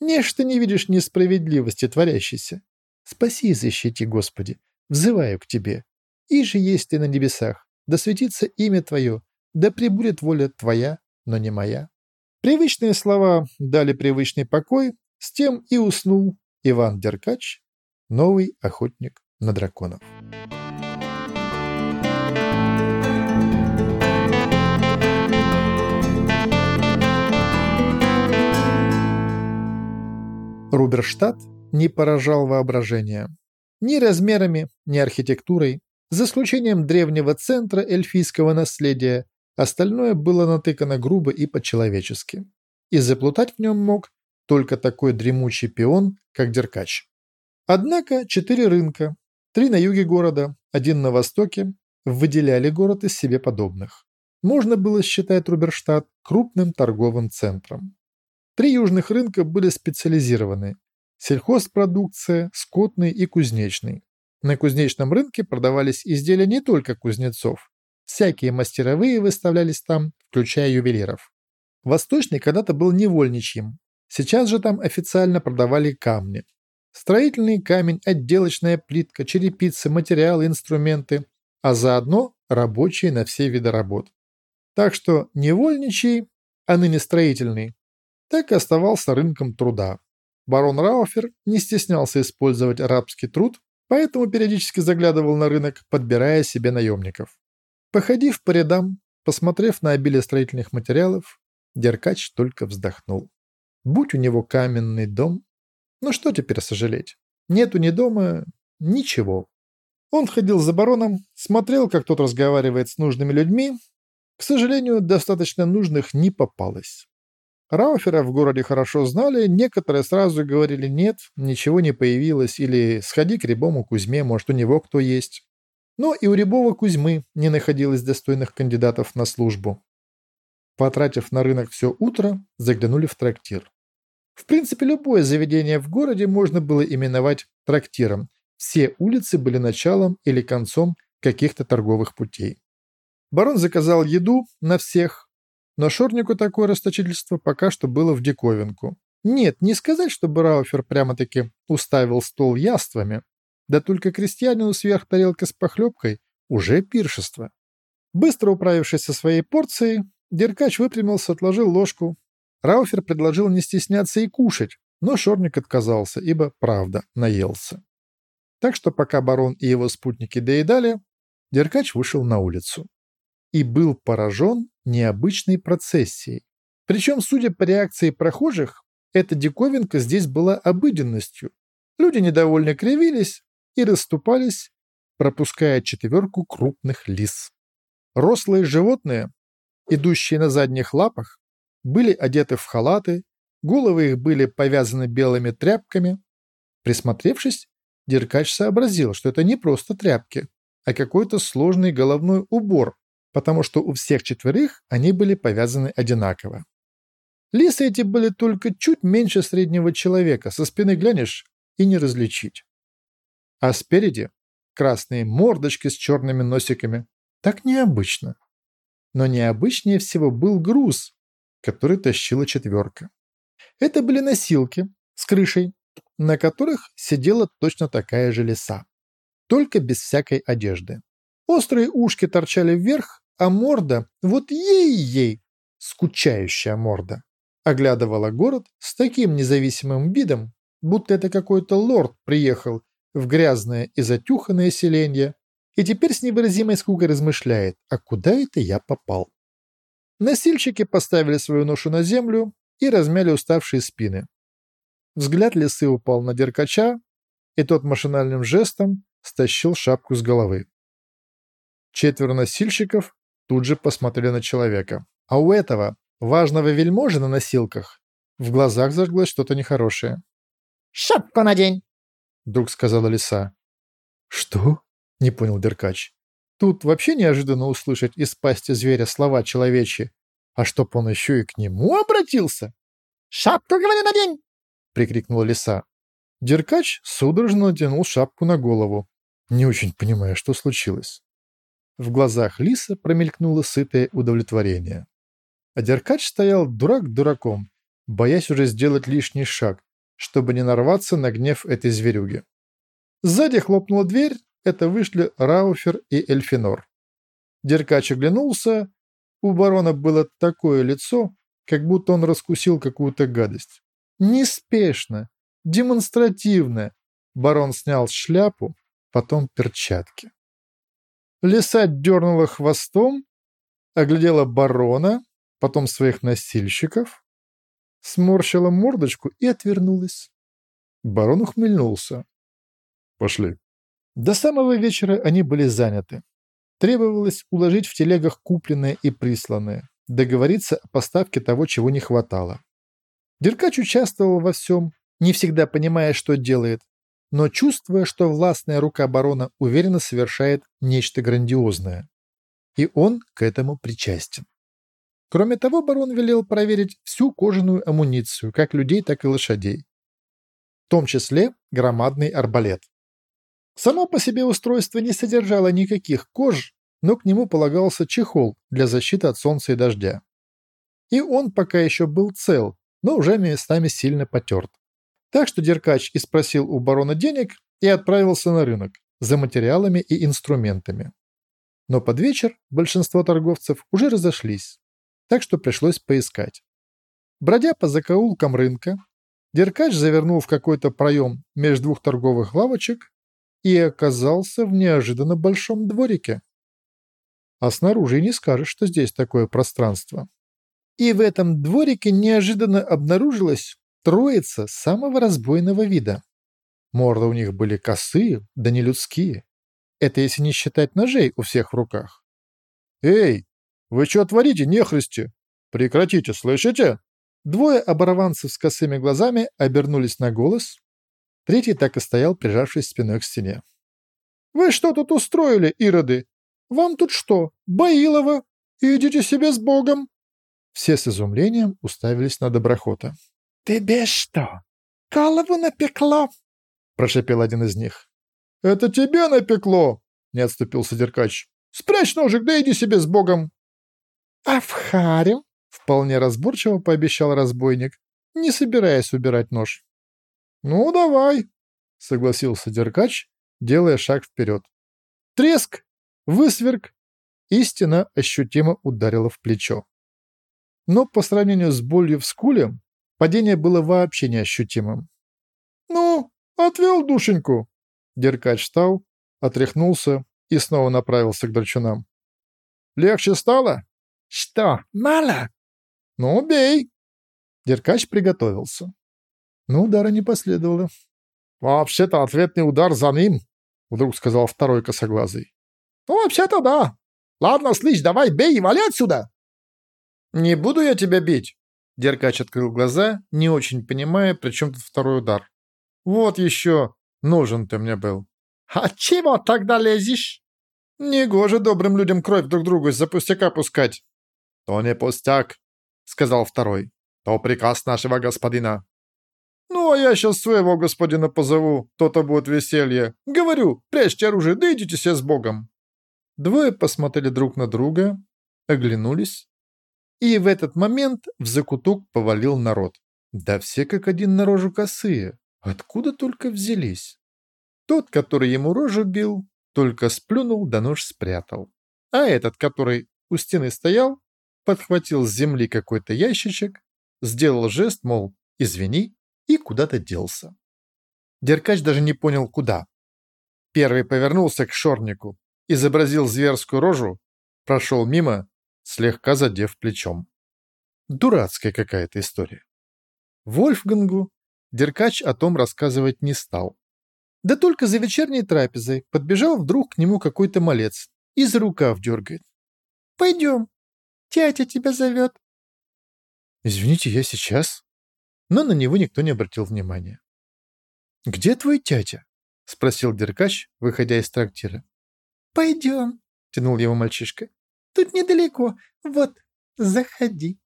Нечто не видишь несправедливости творящейся. Спаси и защити, Господи, взываю к Тебе. И же есть ты на небесах, да светится имя Твое, да пребудет воля Твоя, но не моя. Привычные слова дали привычный покой, с тем и уснул Иван Деркач, новый охотник на драконов. Руберштадт не поражал воображение. Ни размерами, ни архитектурой. За исключением древнего центра эльфийского наследия, остальное было натыкано грубо и по-человечески. И заплутать в нем мог только такой дремучий пион, как Деркач. Однако четыре рынка, три на юге города, один на востоке, выделяли город из себе подобных. Можно было считать Руберштадт крупным торговым центром. Три южных рынка были специализированы – сельхозпродукция, скотный и кузнечный. На кузнечном рынке продавались изделия не только кузнецов. Всякие мастеровые выставлялись там, включая ювелиров. Восточный когда-то был невольничьим. Сейчас же там официально продавали камни. Строительный камень, отделочная плитка, черепицы, материалы, инструменты, а заодно рабочие на все виды работ. Так что невольничий а ныне строительный, так и оставался рынком труда. Барон Рауфер не стеснялся использовать арабский труд, поэтому периодически заглядывал на рынок, подбирая себе наемников. Походив по рядам, посмотрев на обилие строительных материалов, Деркач только вздохнул. Будь у него каменный дом, ну что теперь сожалеть? Нету ни дома, ничего. Он ходил за бароном, смотрел, как тот разговаривает с нужными людьми. К сожалению, достаточно нужных не попалось. Рауфера в городе хорошо знали, некоторые сразу говорили «нет, ничего не появилось» или «сходи к Рябому Кузьме, может, у него кто есть». Но и у Рябова Кузьмы не находилось достойных кандидатов на службу. Потратив на рынок все утро, заглянули в трактир. В принципе, любое заведение в городе можно было именовать трактиром. Все улицы были началом или концом каких-то торговых путей. Барон заказал еду на всех, но Шорнику такое расточительство пока что было в диковинку. Нет, не сказать, что Брауфер прямо-таки уставил стол яствами, да только крестьянину сверх тарелка с похлебкой уже пиршество. Быстро управившись со своей порцией, Деркач выпрямился, отложил ложку. Рауфер предложил не стесняться и кушать, но Шорник отказался, ибо, правда, наелся. Так что пока барон и его спутники доедали, Деркач вышел на улицу и был поражен необычной процессией. Причем, судя по реакции прохожих, эта диковинка здесь была обыденностью. Люди недовольно кривились и расступались, пропуская четверку крупных лис. Рослые животные, идущие на задних лапах, были одеты в халаты, головы их были повязаны белыми тряпками. Присмотревшись, Деркач сообразил, что это не просто тряпки, а какой-то сложный головной убор, потому что у всех четверых они были повязаны одинаково. Лисы эти были только чуть меньше среднего человека, со спины глянешь и не различить. А спереди красные мордочки с черными носиками. Так необычно. Но необычнее всего был груз, который тащила четверка. Это были носилки с крышей, на которых сидела точно такая же лиса, только без всякой одежды. Острые ушки торчали вверх, а морда, вот ей-ей, скучающая морда, оглядывала город с таким независимым видом, будто это какой-то лорд приехал в грязное и затюханное селенье и теперь с невыразимой скукой размышляет, а куда это я попал? Носильщики поставили свою ношу на землю и размяли уставшие спины. Взгляд лисы упал на деркача, и тот машинальным жестом стащил шапку с головы. Четверо носильщиков тут же посмотрели на человека. А у этого, важного вельможи на носилках, в глазах зажглось что-то нехорошее. «Шапку надень!» — вдруг сказала лиса. «Что?» — не понял Деркач. Тут вообще неожиданно услышать из пасти зверя слова человечьи. А чтоб он еще и к нему обратился? «Шапку, говорю, надень!» — прикрикнула лиса. Деркач судорожно натянул шапку на голову, не очень понимая, что случилось. В глазах Лиса промелькнуло сытое удовлетворение. А Деркач стоял дурак дураком, боясь уже сделать лишний шаг, чтобы не нарваться на гнев этой зверюги. Сзади хлопнула дверь, это вышли Рауфер и Эльфинор. Деркач оглянулся, у барона было такое лицо, как будто он раскусил какую-то гадость. Неспешно, демонстративно барон снял шляпу, потом перчатки. Лиса дернула хвостом, оглядела барона, потом своих носильщиков, сморщила мордочку и отвернулась. Барон ухмыльнулся. «Пошли». До самого вечера они были заняты. Требовалось уложить в телегах купленное и присланное, договориться о поставке того, чего не хватало. Деркач участвовал во всем, не всегда понимая, что делает, но чувствуя, что властная рука барона уверенно совершает нечто грандиозное. И он к этому причастен. Кроме того, барон велел проверить всю кожаную амуницию, как людей, так и лошадей. В том числе громадный арбалет. Само по себе устройство не содержало никаких кож, но к нему полагался чехол для защиты от солнца и дождя. И он пока еще был цел, но уже местами сильно потерт. Так что Деркач и спросил у барона денег и отправился на рынок за материалами и инструментами. Но под вечер большинство торговцев уже разошлись. так что пришлось поискать. Бродя по закоулкам рынка, Деркач завернул в какой-то проем между двух торговых лавочек и оказался в неожиданно большом дворике. А снаружи и не скажешь, что здесь такое пространство. И в этом дворике неожиданно обнаружилась троица самого разбойного вида. Морды у них были косые, да не людские. Это если не считать ножей у всех в руках. «Эй, вы что творите, нехристи? Прекратите, слышите?» Двое оборванцев с косыми глазами обернулись на голос. Третий так и стоял, прижавшись спиной к стене. «Вы что тут устроили, ироды? Вам тут что, Баилова? Идите себе с Богом!» Все с изумлением уставились на доброхота. «Тебе что, голову напекло?» — прошепел один из них. «Это тебе напекло!» — не отступился Деркач. «Спрячь ножик, да иди себе с Богом!» «А в харю?» — вполне разборчиво пообещал разбойник, не собираясь убирать нож. «Ну, давай!» — согласился Деркач, делая шаг вперед. Треск! Высверк! И стена ощутимо ударила в плечо. Но по сравнению с болью в скуле, падение было вообще неощутимым. «Ну, отвел душеньку!» Деркач встал, отряхнулся и снова направился к драчунам. «Легче стало?» «Что, мало?» «Ну, бей!» Деркач приготовился. Но удара не последовало. «Вообще-то ответный удар за ним», — вдруг сказал второй косоглазый. «Ну, вообще-то да. Ладно, слышь, давай бей и вали отсюда!» «Не буду я тебя бить!» Деркач открыл глаза, не очень понимая, при чем тут второй удар. «Вот еще! Нужен ты мне был!» «А чего тогда лезешь?» «Негоже добрым людям кровь друг другу из-за пустяка пускать!» «То не пустяк!» — сказал второй. «То приказ нашего господина!» «Ну, а я сейчас своего господина позову, то-то будет веселье. Говорю, прячьте оружие, да идите все с Богом!» Двое посмотрели друг на друга, оглянулись и в этот момент в закуток повалил народ. Да все как один на рожу косые. Откуда только взялись? Тот, который ему рожу бил, только сплюнул да нож спрятал. А этот, который у стены стоял, подхватил с земли какой-то ящичек, сделал жест, мол, извини, и куда-то делся. Деркач даже не понял, куда. Первый повернулся к шорнику, изобразил зверскую рожу, прошел мимо слегка задев плечом. Дурацкая какая-то история. Вольфгангу Деркач о том рассказывать не стал. Да только за вечерней трапезой подбежал вдруг к нему какой-то малец и за рукав дергает. «Пойдем, тятя тебя зовет». «Извините, я сейчас?» Но на него никто не обратил внимания. «Где твой тятя?» — спросил Деркач, выходя из трактира. «Пойдем», — тянул его мальчишка. Тут недалеко. Вот, заходи.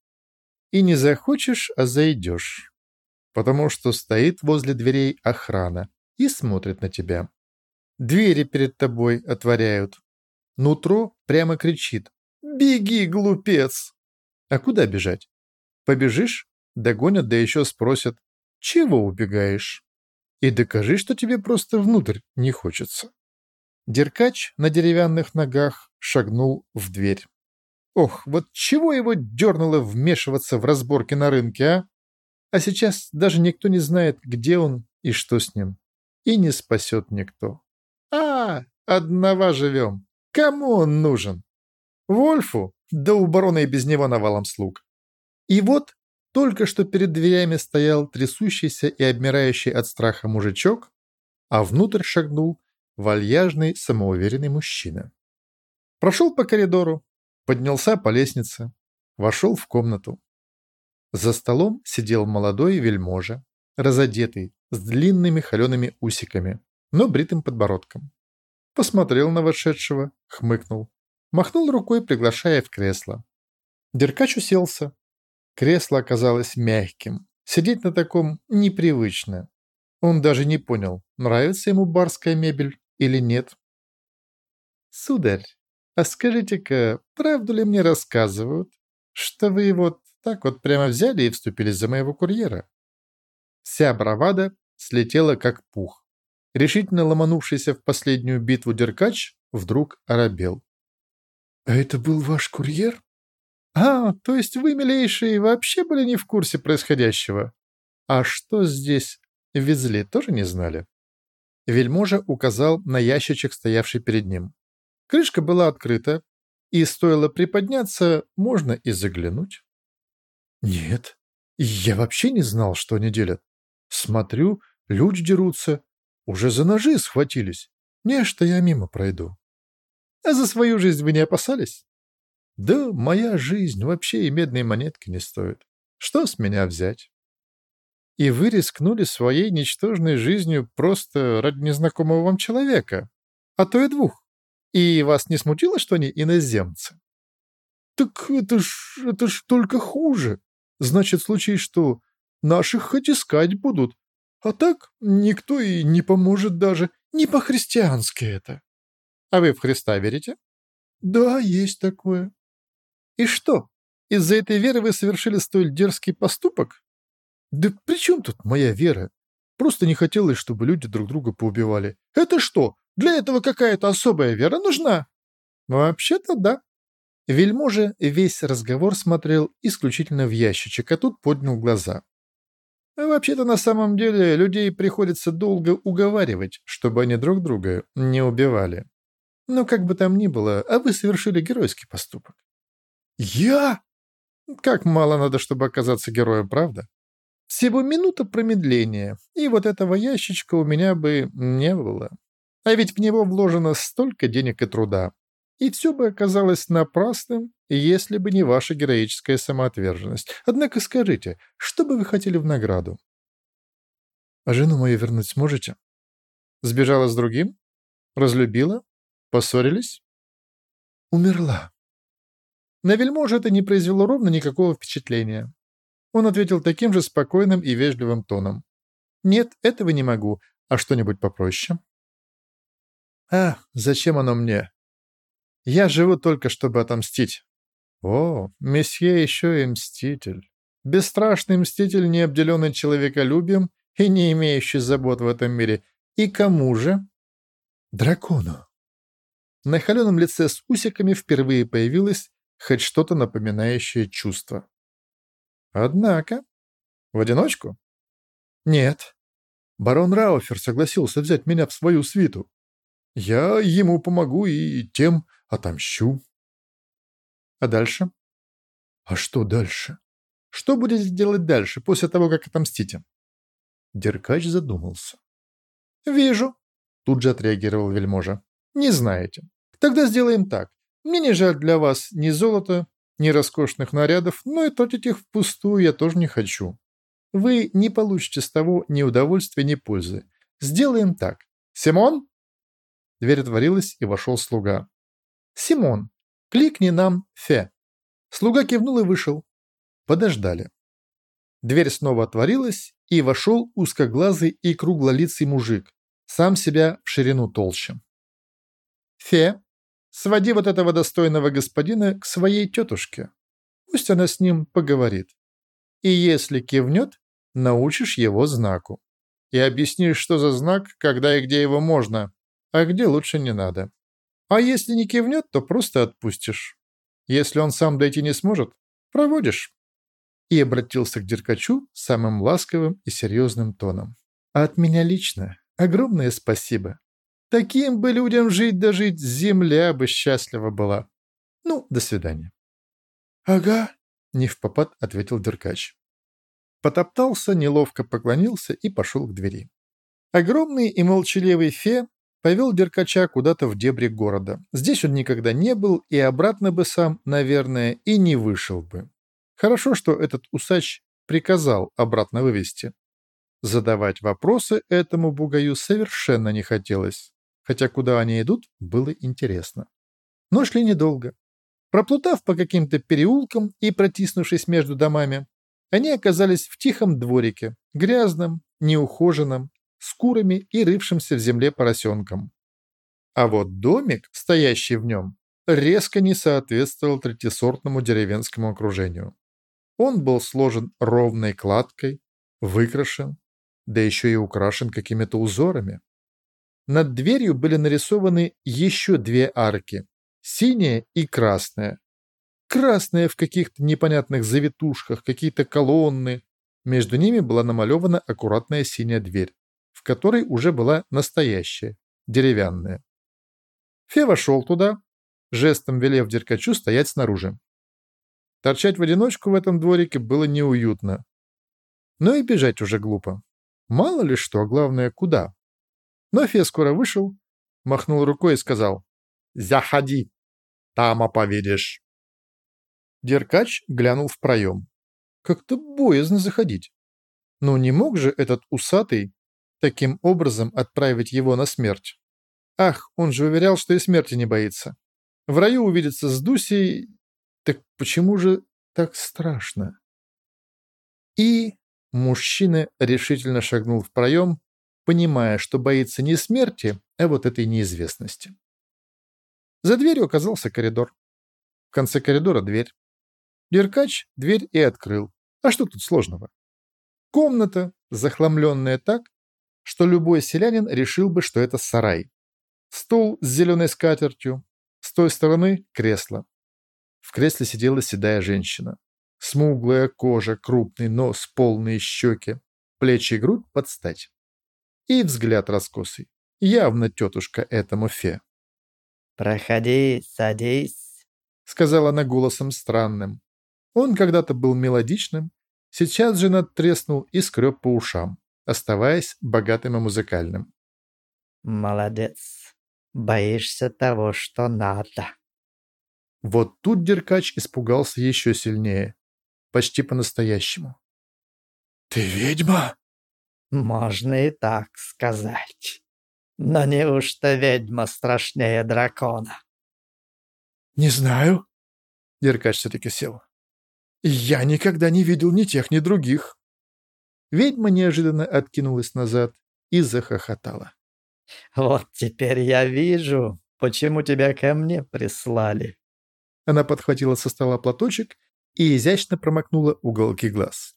И не захочешь, а зайдешь. Потому что стоит возле дверей охрана и смотрит на тебя. Двери перед тобой отворяют. Нутро прямо кричит. «Беги, глупец!» А куда бежать? Побежишь, догонят, да еще спросят. Чего убегаешь? И докажи, что тебе просто внутрь не хочется. Деркач на деревянных ногах шагнул в дверь. Ох, вот чего его дернуло вмешиваться в разборки на рынке, а? А сейчас даже никто не знает, где он и что с ним. И не спасет никто. А, одного живем. Кому он нужен? Вольфу? Да у барона и без него навалом слуг. И вот только что перед дверями стоял трясущийся и обмирающий от страха мужичок, а внутрь шагнул вальяжный, самоуверенный мужчина. Прошел по коридору, поднялся по лестнице, вошел в комнату. За столом сидел молодой вельможа, разодетый, с длинными холеными усиками, но бритым подбородком. Посмотрел на вошедшего, хмыкнул, махнул рукой, приглашая в кресло. Деркач уселся. Кресло оказалось мягким. Сидеть на таком непривычно. Он даже не понял, нравится ему барская мебель или нет. «Сударь, а скажите-ка, правду ли мне рассказывают, что вы вот так вот прямо взяли и вступились за моего курьера?» Вся бравада слетела как пух. Решительно ломанувшийся в последнюю битву Деркач вдруг оробел. «А это был ваш курьер?» «А, то есть вы, милейшие, вообще были не в курсе происходящего? А что здесь везли, тоже не знали?» Вельможа указал на ящичек, стоявший перед ним. Крышка была открыта, и стоило приподняться, можно и заглянуть. «Нет, я вообще не знал, что они делят. Смотрю, люди дерутся, уже за ножи схватились. Не, что я мимо пройду». «А за свою жизнь вы не опасались?» Да моя жизнь вообще и медной монетки не стоит. Что с меня взять? И вы рискнули своей ничтожной жизнью просто ради незнакомого вам человека, а то и двух. И вас не смутило, что они иноземцы? Так это ж, это ж только хуже. Значит, в случае, что наших хоть искать будут. А так никто и не поможет даже. Не по-христиански это. А вы в Христа верите? Да, есть такое. И что, из-за этой веры вы совершили столь дерзкий поступок? Да при чем тут моя вера? Просто не хотелось, чтобы люди друг друга поубивали. Это что, для этого какая-то особая вера нужна? Вообще-то да. Вельможа весь разговор смотрел исключительно в ящичек, а тут поднял глаза. Вообще-то на самом деле людей приходится долго уговаривать, чтобы они друг друга не убивали. Но как бы там ни было, а вы совершили геройский поступок. «Я?» Как мало надо, чтобы оказаться героем, правда? Всего минута промедления, и вот этого ящичка у меня бы не было. А ведь в него вложено столько денег и труда. И все бы оказалось напрасным, если бы не ваша героическая самоотверженность. Однако скажите, что бы вы хотели в награду? А жену мою вернуть сможете? Сбежала с другим? Разлюбила? Поссорились? Умерла. На вельможу это не произвело ровно никакого впечатления. Он ответил таким же спокойным и вежливым тоном. «Нет, этого не могу. А что-нибудь попроще?» «А, зачем оно мне? Я живу только, чтобы отомстить». «О, месье еще и мститель. Бесстрашный мститель, не обделенный человеколюбием и не имеющий забот в этом мире. И кому же?» «Дракону». На холеном лице с усиками впервые появилась хоть что-то напоминающее чувство. Однако... В одиночку? Нет. Барон Рауфер согласился взять меня в свою свиту. Я ему помогу и тем отомщу. А дальше? А что дальше? Что будете делать дальше, после того, как отомстите? Деркач задумался. «Вижу», — тут же отреагировал вельможа. «Не знаете. Тогда сделаем так. Мне не жаль для вас ни золота, ни роскошных нарядов, но и тратить их впустую я тоже не хочу. Вы не получите с того ни удовольствия, ни пользы. Сделаем так. Симон?» Дверь отворилась, и вошел слуга. «Симон, кликни нам Фе». Слуга кивнул и вышел. Подождали. Дверь снова отворилась, и вошел узкоглазый и круглолицый мужик, сам себя в ширину толще. «Фе, Своди вот этого достойного господина к своей тетушке. Пусть она с ним поговорит. И если кивнет, научишь его знаку. И объяснишь, что за знак, когда и где его можно, а где лучше не надо. А если не кивнет, то просто отпустишь. Если он сам дойти не сможет, проводишь. И обратился к Деркачу самым ласковым и серьезным тоном. А от меня лично огромное спасибо. Таким бы людям жить да жить, земля бы счастлива была. Ну, до свидания. Ага, не в попад ответил Деркач. Потоптался, неловко поклонился и пошел к двери. Огромный и молчаливый фе повел Деркача куда-то в дебри города. Здесь он никогда не был и обратно бы сам, наверное, и не вышел бы. Хорошо, что этот усач приказал обратно вывести. Задавать вопросы этому бугаю совершенно не хотелось хотя куда они идут, было интересно. Но шли недолго. Проплутав по каким-то переулкам и протиснувшись между домами, они оказались в тихом дворике, грязном, неухоженном, с курами и рывшимся в земле поросенком. А вот домик, стоящий в нем, резко не соответствовал третисортному деревенскому окружению. Он был сложен ровной кладкой, выкрашен, да еще и украшен какими-то узорами. Над дверью были нарисованы еще две арки – синяя и красная. красные в каких-то непонятных завитушках, какие-то колонны. Между ними была намалевана аккуратная синяя дверь, в которой уже была настоящая, деревянная. Фе вошел туда, жестом велев Деркачу стоять снаружи. Торчать в одиночку в этом дворике было неуютно. Но и бежать уже глупо. Мало ли что, а главное, куда. Фе скоро вышел, махнул рукой и сказал «Заходи, там оповедешь». Деркач глянул в проем. Как-то боязно заходить. Но не мог же этот усатый таким образом отправить его на смерть. Ах, он же уверял, что и смерти не боится. В раю увидеться с Дусей... Так почему же так страшно? И мужчина решительно шагнул в проем, понимая, что боится не смерти, а вот этой неизвестности. За дверью оказался коридор. В конце коридора дверь. Деркач дверь и открыл. А что тут сложного? Комната, захламленная так, что любой селянин решил бы, что это сарай. Стол с зеленой скатертью, с той стороны кресло. В кресле сидела седая женщина. Смуглая кожа, крупный нос, полные щеки, плечи и грудь под стать. И взгляд раскосый. Явно тетушка этому фе. «Проходи, садись», — сказала она голосом странным. Он когда-то был мелодичным, сейчас же надтреснул и скреб по ушам, оставаясь богатым и музыкальным. «Молодец. Боишься того, что надо. Вот тут Деркач испугался еще сильнее. Почти по-настоящему. «Ты ведьма?» «Можно и так сказать. Но неужто ведьма страшнее дракона?» «Не знаю». Деркач все-таки сел. «Я никогда не видел ни тех, ни других». Ведьма неожиданно откинулась назад и захохотала. Вот теперь я вижу, почему тебя ко мне прислали. Она подхватила со стола платочек и изящно промокнула уголки глаз.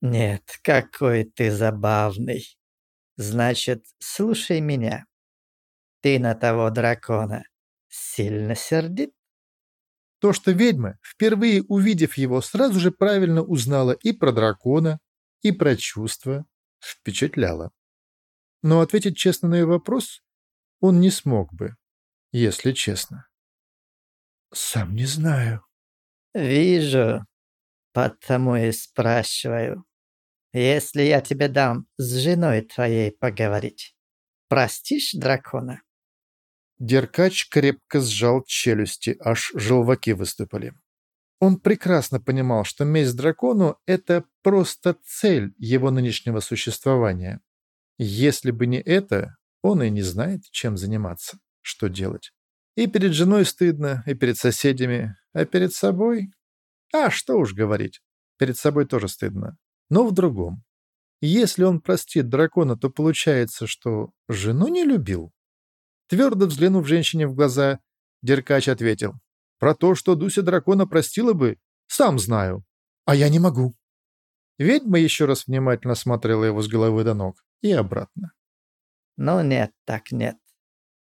Нет, какой ты забавный. Значит, слушай меня. Ты на того дракона сильно сердит? То, что ведьма, впервые увидев его, сразу же правильно узнала и про дракона, и про чувства, впечатляло. Но ответить честно на ее вопрос он не смог бы, если честно. «Сам не знаю». «Вижу, потому и спрашиваю. Если я тебе дам с женой твоей поговорить, простишь дракона?» Деркач крепко сжал челюсти, аж желваки выступали. Он прекрасно понимал, что месть дракону – это просто цель его нынешнего существования. Если бы не это, он и не знает, чем заниматься, что делать. И перед женой стыдно, и перед соседями, а перед собой... А что уж говорить, перед собой тоже стыдно. Но в другом. Если он простит дракона, то получается, что жену не любил. Твердо взглянув женщине в глаза, Деркач ответил. «Про то, что Дуся дракона простила бы, сам знаю. А я не могу». Ведьма еще раз внимательно смотрела его с головы до ног и обратно. «Ну нет, так нет.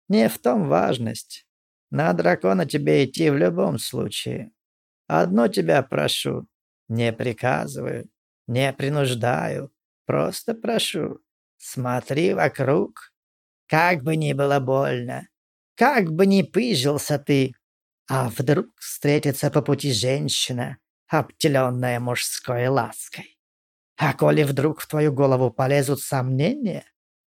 Не в том важность. На дракона тебе идти в любом случае. Одно тебя прошу. Не приказываю, не принуждаю. Просто прошу. Смотри вокруг. Как бы ни было больно, как бы ни пыжился ты, а вдруг встретится по пути женщина, обделенная мужской лаской. А коли вдруг в твою голову полезут сомнения,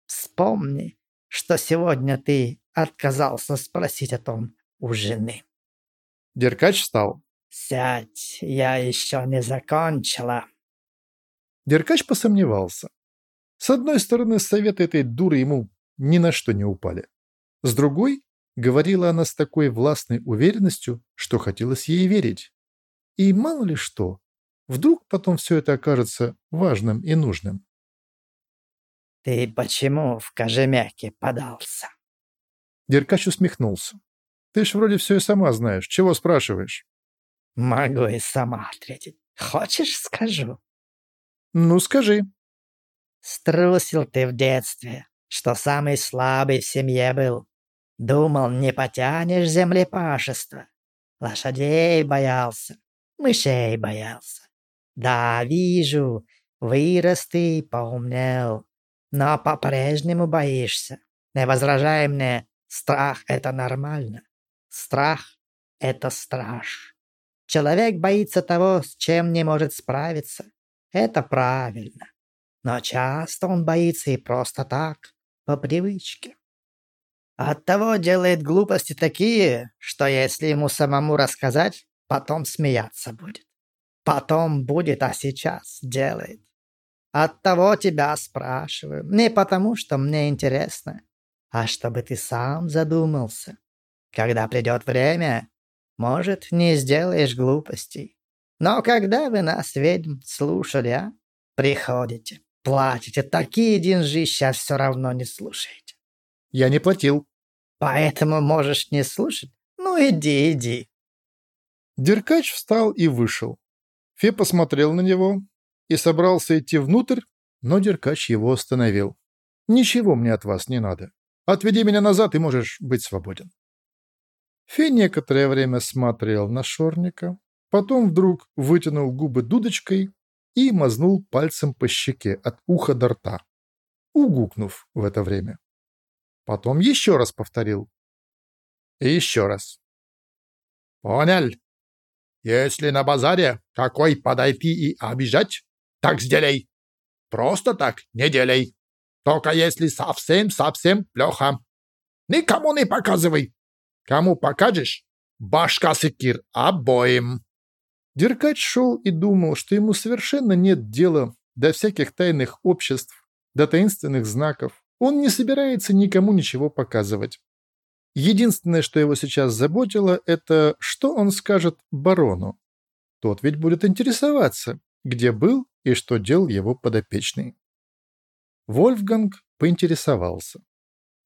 вспомни, что сегодня ты отказался спросить о том у жены. Деркач встал. «Сядь, я еще не закончила». Деркач посомневался. С одной стороны, советы этой дуры ему ни на что не упали. С другой, говорила она с такой властной уверенностью, что хотелось ей верить. И мало ли что, Вдруг потом все это окажется важным и нужным. «Ты почему в кожемяке подался?» Деркач усмехнулся. «Ты ж вроде все и сама знаешь. Чего спрашиваешь?» «Могу и сама ответить. Хочешь, скажу?» «Ну, скажи». «Струсил ты в детстве, что самый слабый в семье был. Думал, не потянешь землепашество. Лошадей боялся, мышей боялся. Да, вижу, вырос ты, поумнел, но по-прежнему боишься. Не возражай мне, страх — это нормально. Страх — это страж. Человек боится того, с чем не может справиться. Это правильно. Но часто он боится и просто так, по привычке. Оттого делает глупости такие, что если ему самому рассказать, потом смеяться будет. Потом будет, а сейчас делает. Оттого тебя спрашиваю. Не потому, что мне интересно, а чтобы ты сам задумался. Когда придет время, может, не сделаешь глупостей. Но когда вы нас, ведьм, слушали, а? Приходите, платите, такие деньжища все равно не слушаете. Я не платил. Поэтому можешь не слушать? Ну иди, иди. Деркач встал и вышел. Фе посмотрел на него и собрался идти внутрь, но Деркач его остановил. «Ничего мне от вас не надо. Отведи меня назад, и можешь быть свободен». Фе некоторое время смотрел на Шорника, потом вдруг вытянул губы дудочкой и мазнул пальцем по щеке от уха до рта, угукнув в это время. Потом еще раз повторил. И еще раз. «Понял. Если на базаре какой подойти и обижать, так сделай. Просто так не делай. Только если совсем-совсем плохо. Никому не показывай. Кому покажешь, башка секир обоим». Деркач шел и думал, что ему совершенно нет дела до всяких тайных обществ, до таинственных знаков, он не собирается никому ничего показывать. Единственное, что его сейчас заботило, это что он скажет барону. Тот ведь будет интересоваться, где был и что делал его подопечный. Вольфганг поинтересовался.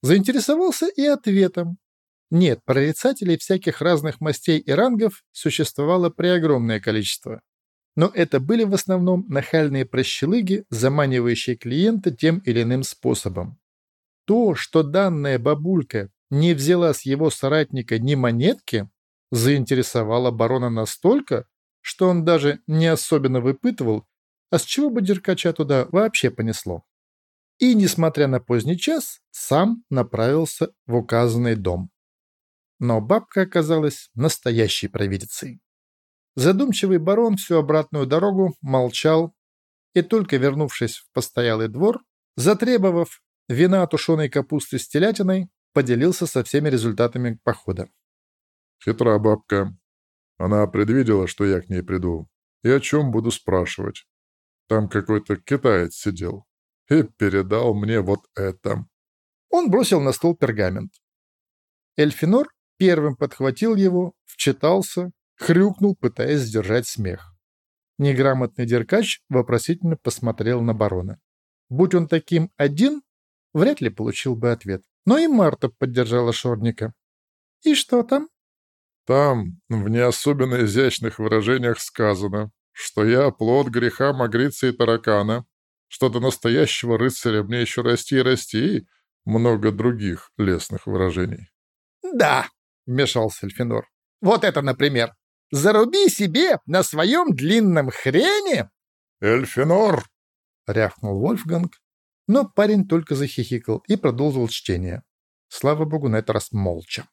Заинтересовался и ответом. Нет, прорицателей всяких разных мастей и рангов существовало преогромное количество но это были в основном нахальные прощелыги, заманивающие клиента тем или иным способом. То, что данная бабулька не взяла с его соратника ни монетки, заинтересовало барона настолько, что он даже не особенно выпытывал, а с чего бы Деркача туда вообще понесло. И, несмотря на поздний час, сам направился в указанный дом. Но бабка оказалась настоящей провидицей. Задумчивый барон всю обратную дорогу молчал и только вернувшись в постоялый двор, затребовав вина тушеной капусты с телятиной, поделился со всеми результатами похода. «Хитра бабка. Она предвидела, что я к ней приду. И о чем буду спрашивать. Там какой-то китаец сидел и передал мне вот это». Он бросил на стол пергамент. Эльфинор первым подхватил его, вчитался хрюкнул, пытаясь сдержать смех. Неграмотный деркач вопросительно посмотрел на барона. Будь он таким один, вряд ли получил бы ответ. Но и Марта поддержала Шорника. «И что там?» «Там, в не особенно изящных выражениях сказано, что я плод греха магрицы и таракана, что до настоящего рыцаря мне еще расти и расти, и много других лесных выражений». «Да», — вмешался Эльфинор. «Вот это, например. Заруби себе на своем длинном хрене!» «Эльфинор!» — рявкнул Вольфганг, но парень только захихикал и продолжил чтение. Слава богу, на этот раз молча.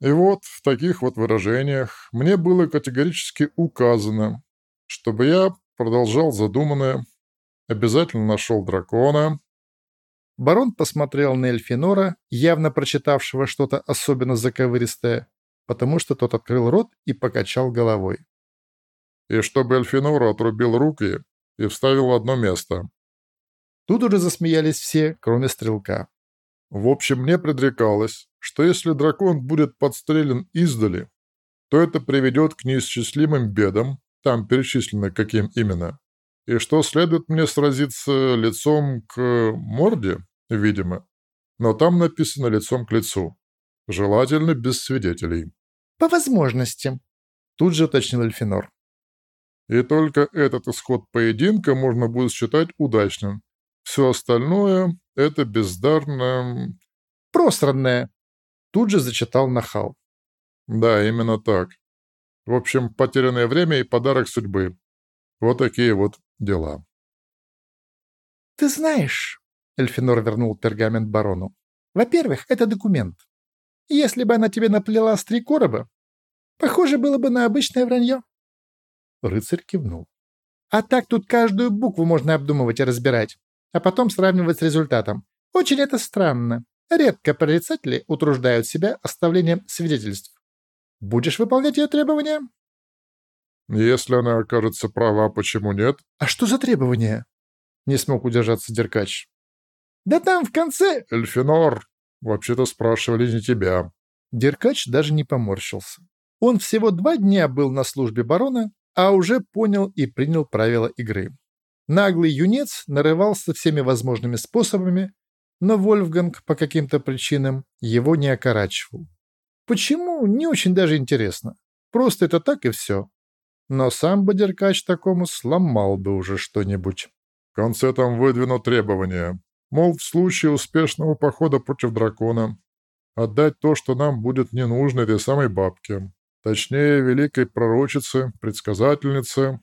И вот в таких вот выражениях мне было категорически указано, чтобы я продолжал задуманное, обязательно нашел дракона. Барон посмотрел на Эльфинора, явно прочитавшего что-то особенно заковыристое, потому что тот открыл рот и покачал головой. «И чтобы Эльфинор отрубил руки и вставил в одно место». Тут уже засмеялись все, кроме Стрелка. В общем, мне предрекалось, что если дракон будет подстрелен издали, то это приведет к неисчислимым бедам, там перечислено каким именно, и что следует мне сразиться лицом к морде, видимо, но там написано лицом к лицу. Желательно без свидетелей. По возможности, тут же уточнил Эльфинор. И только этот исход поединка можно будет считать удачным. Все остальное — это бездарно... Просранное. Тут же зачитал Нахал. Да, именно так. В общем, потерянное время и подарок судьбы. Вот такие вот дела. «Ты знаешь...» — Эльфинор вернул пергамент барону. «Во-первых, это документ. Если бы она тебе наплела с три короба, похоже было бы на обычное вранье». Рыцарь кивнул. «А так тут каждую букву можно обдумывать и разбирать, а потом сравнивать с результатом. Очень это странно. Редко прорицатели утруждают себя оставлением свидетельств. Будешь выполнять ее требования?» «Если она окажется права, почему нет?» «А что за требования?» Не смог удержаться Деркач. «Да там в конце...» «Эльфинор, вообще-то спрашивали не тебя». Деркач даже не поморщился. Он всего два дня был на службе барона, а уже понял и принял правила игры. Наглый юнец нарывался всеми возможными способами, но Вольфганг по каким-то причинам его не окорачивал. Почему, не очень даже интересно. Просто это так и все. Но сам бы Деркач такому сломал бы уже что-нибудь. В конце там выдвину требования. Мол, в случае успешного похода против дракона отдать то, что нам будет не нужно этой самой бабке. Точнее, великой пророчице, предсказательнице.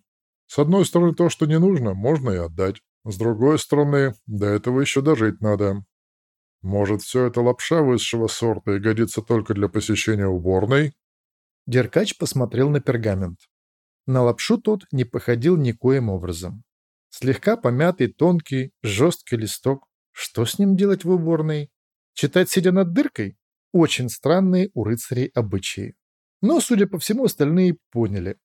С одной стороны, то, что не нужно, можно и отдать. С другой стороны, до этого еще дожить надо. Может, все это лапша высшего сорта и годится только для посещения уборной? Деркач посмотрел на пергамент. На лапшу тот не походил никоим образом. Слегка помятый, тонкий, жесткий листок. Что с ним делать в уборной? Читать, сидя над дыркой? Очень странные у рыцарей обычаи. Но, судя по всему, остальные поняли.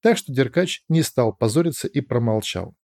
Так что Деркач не стал позориться и промолчал.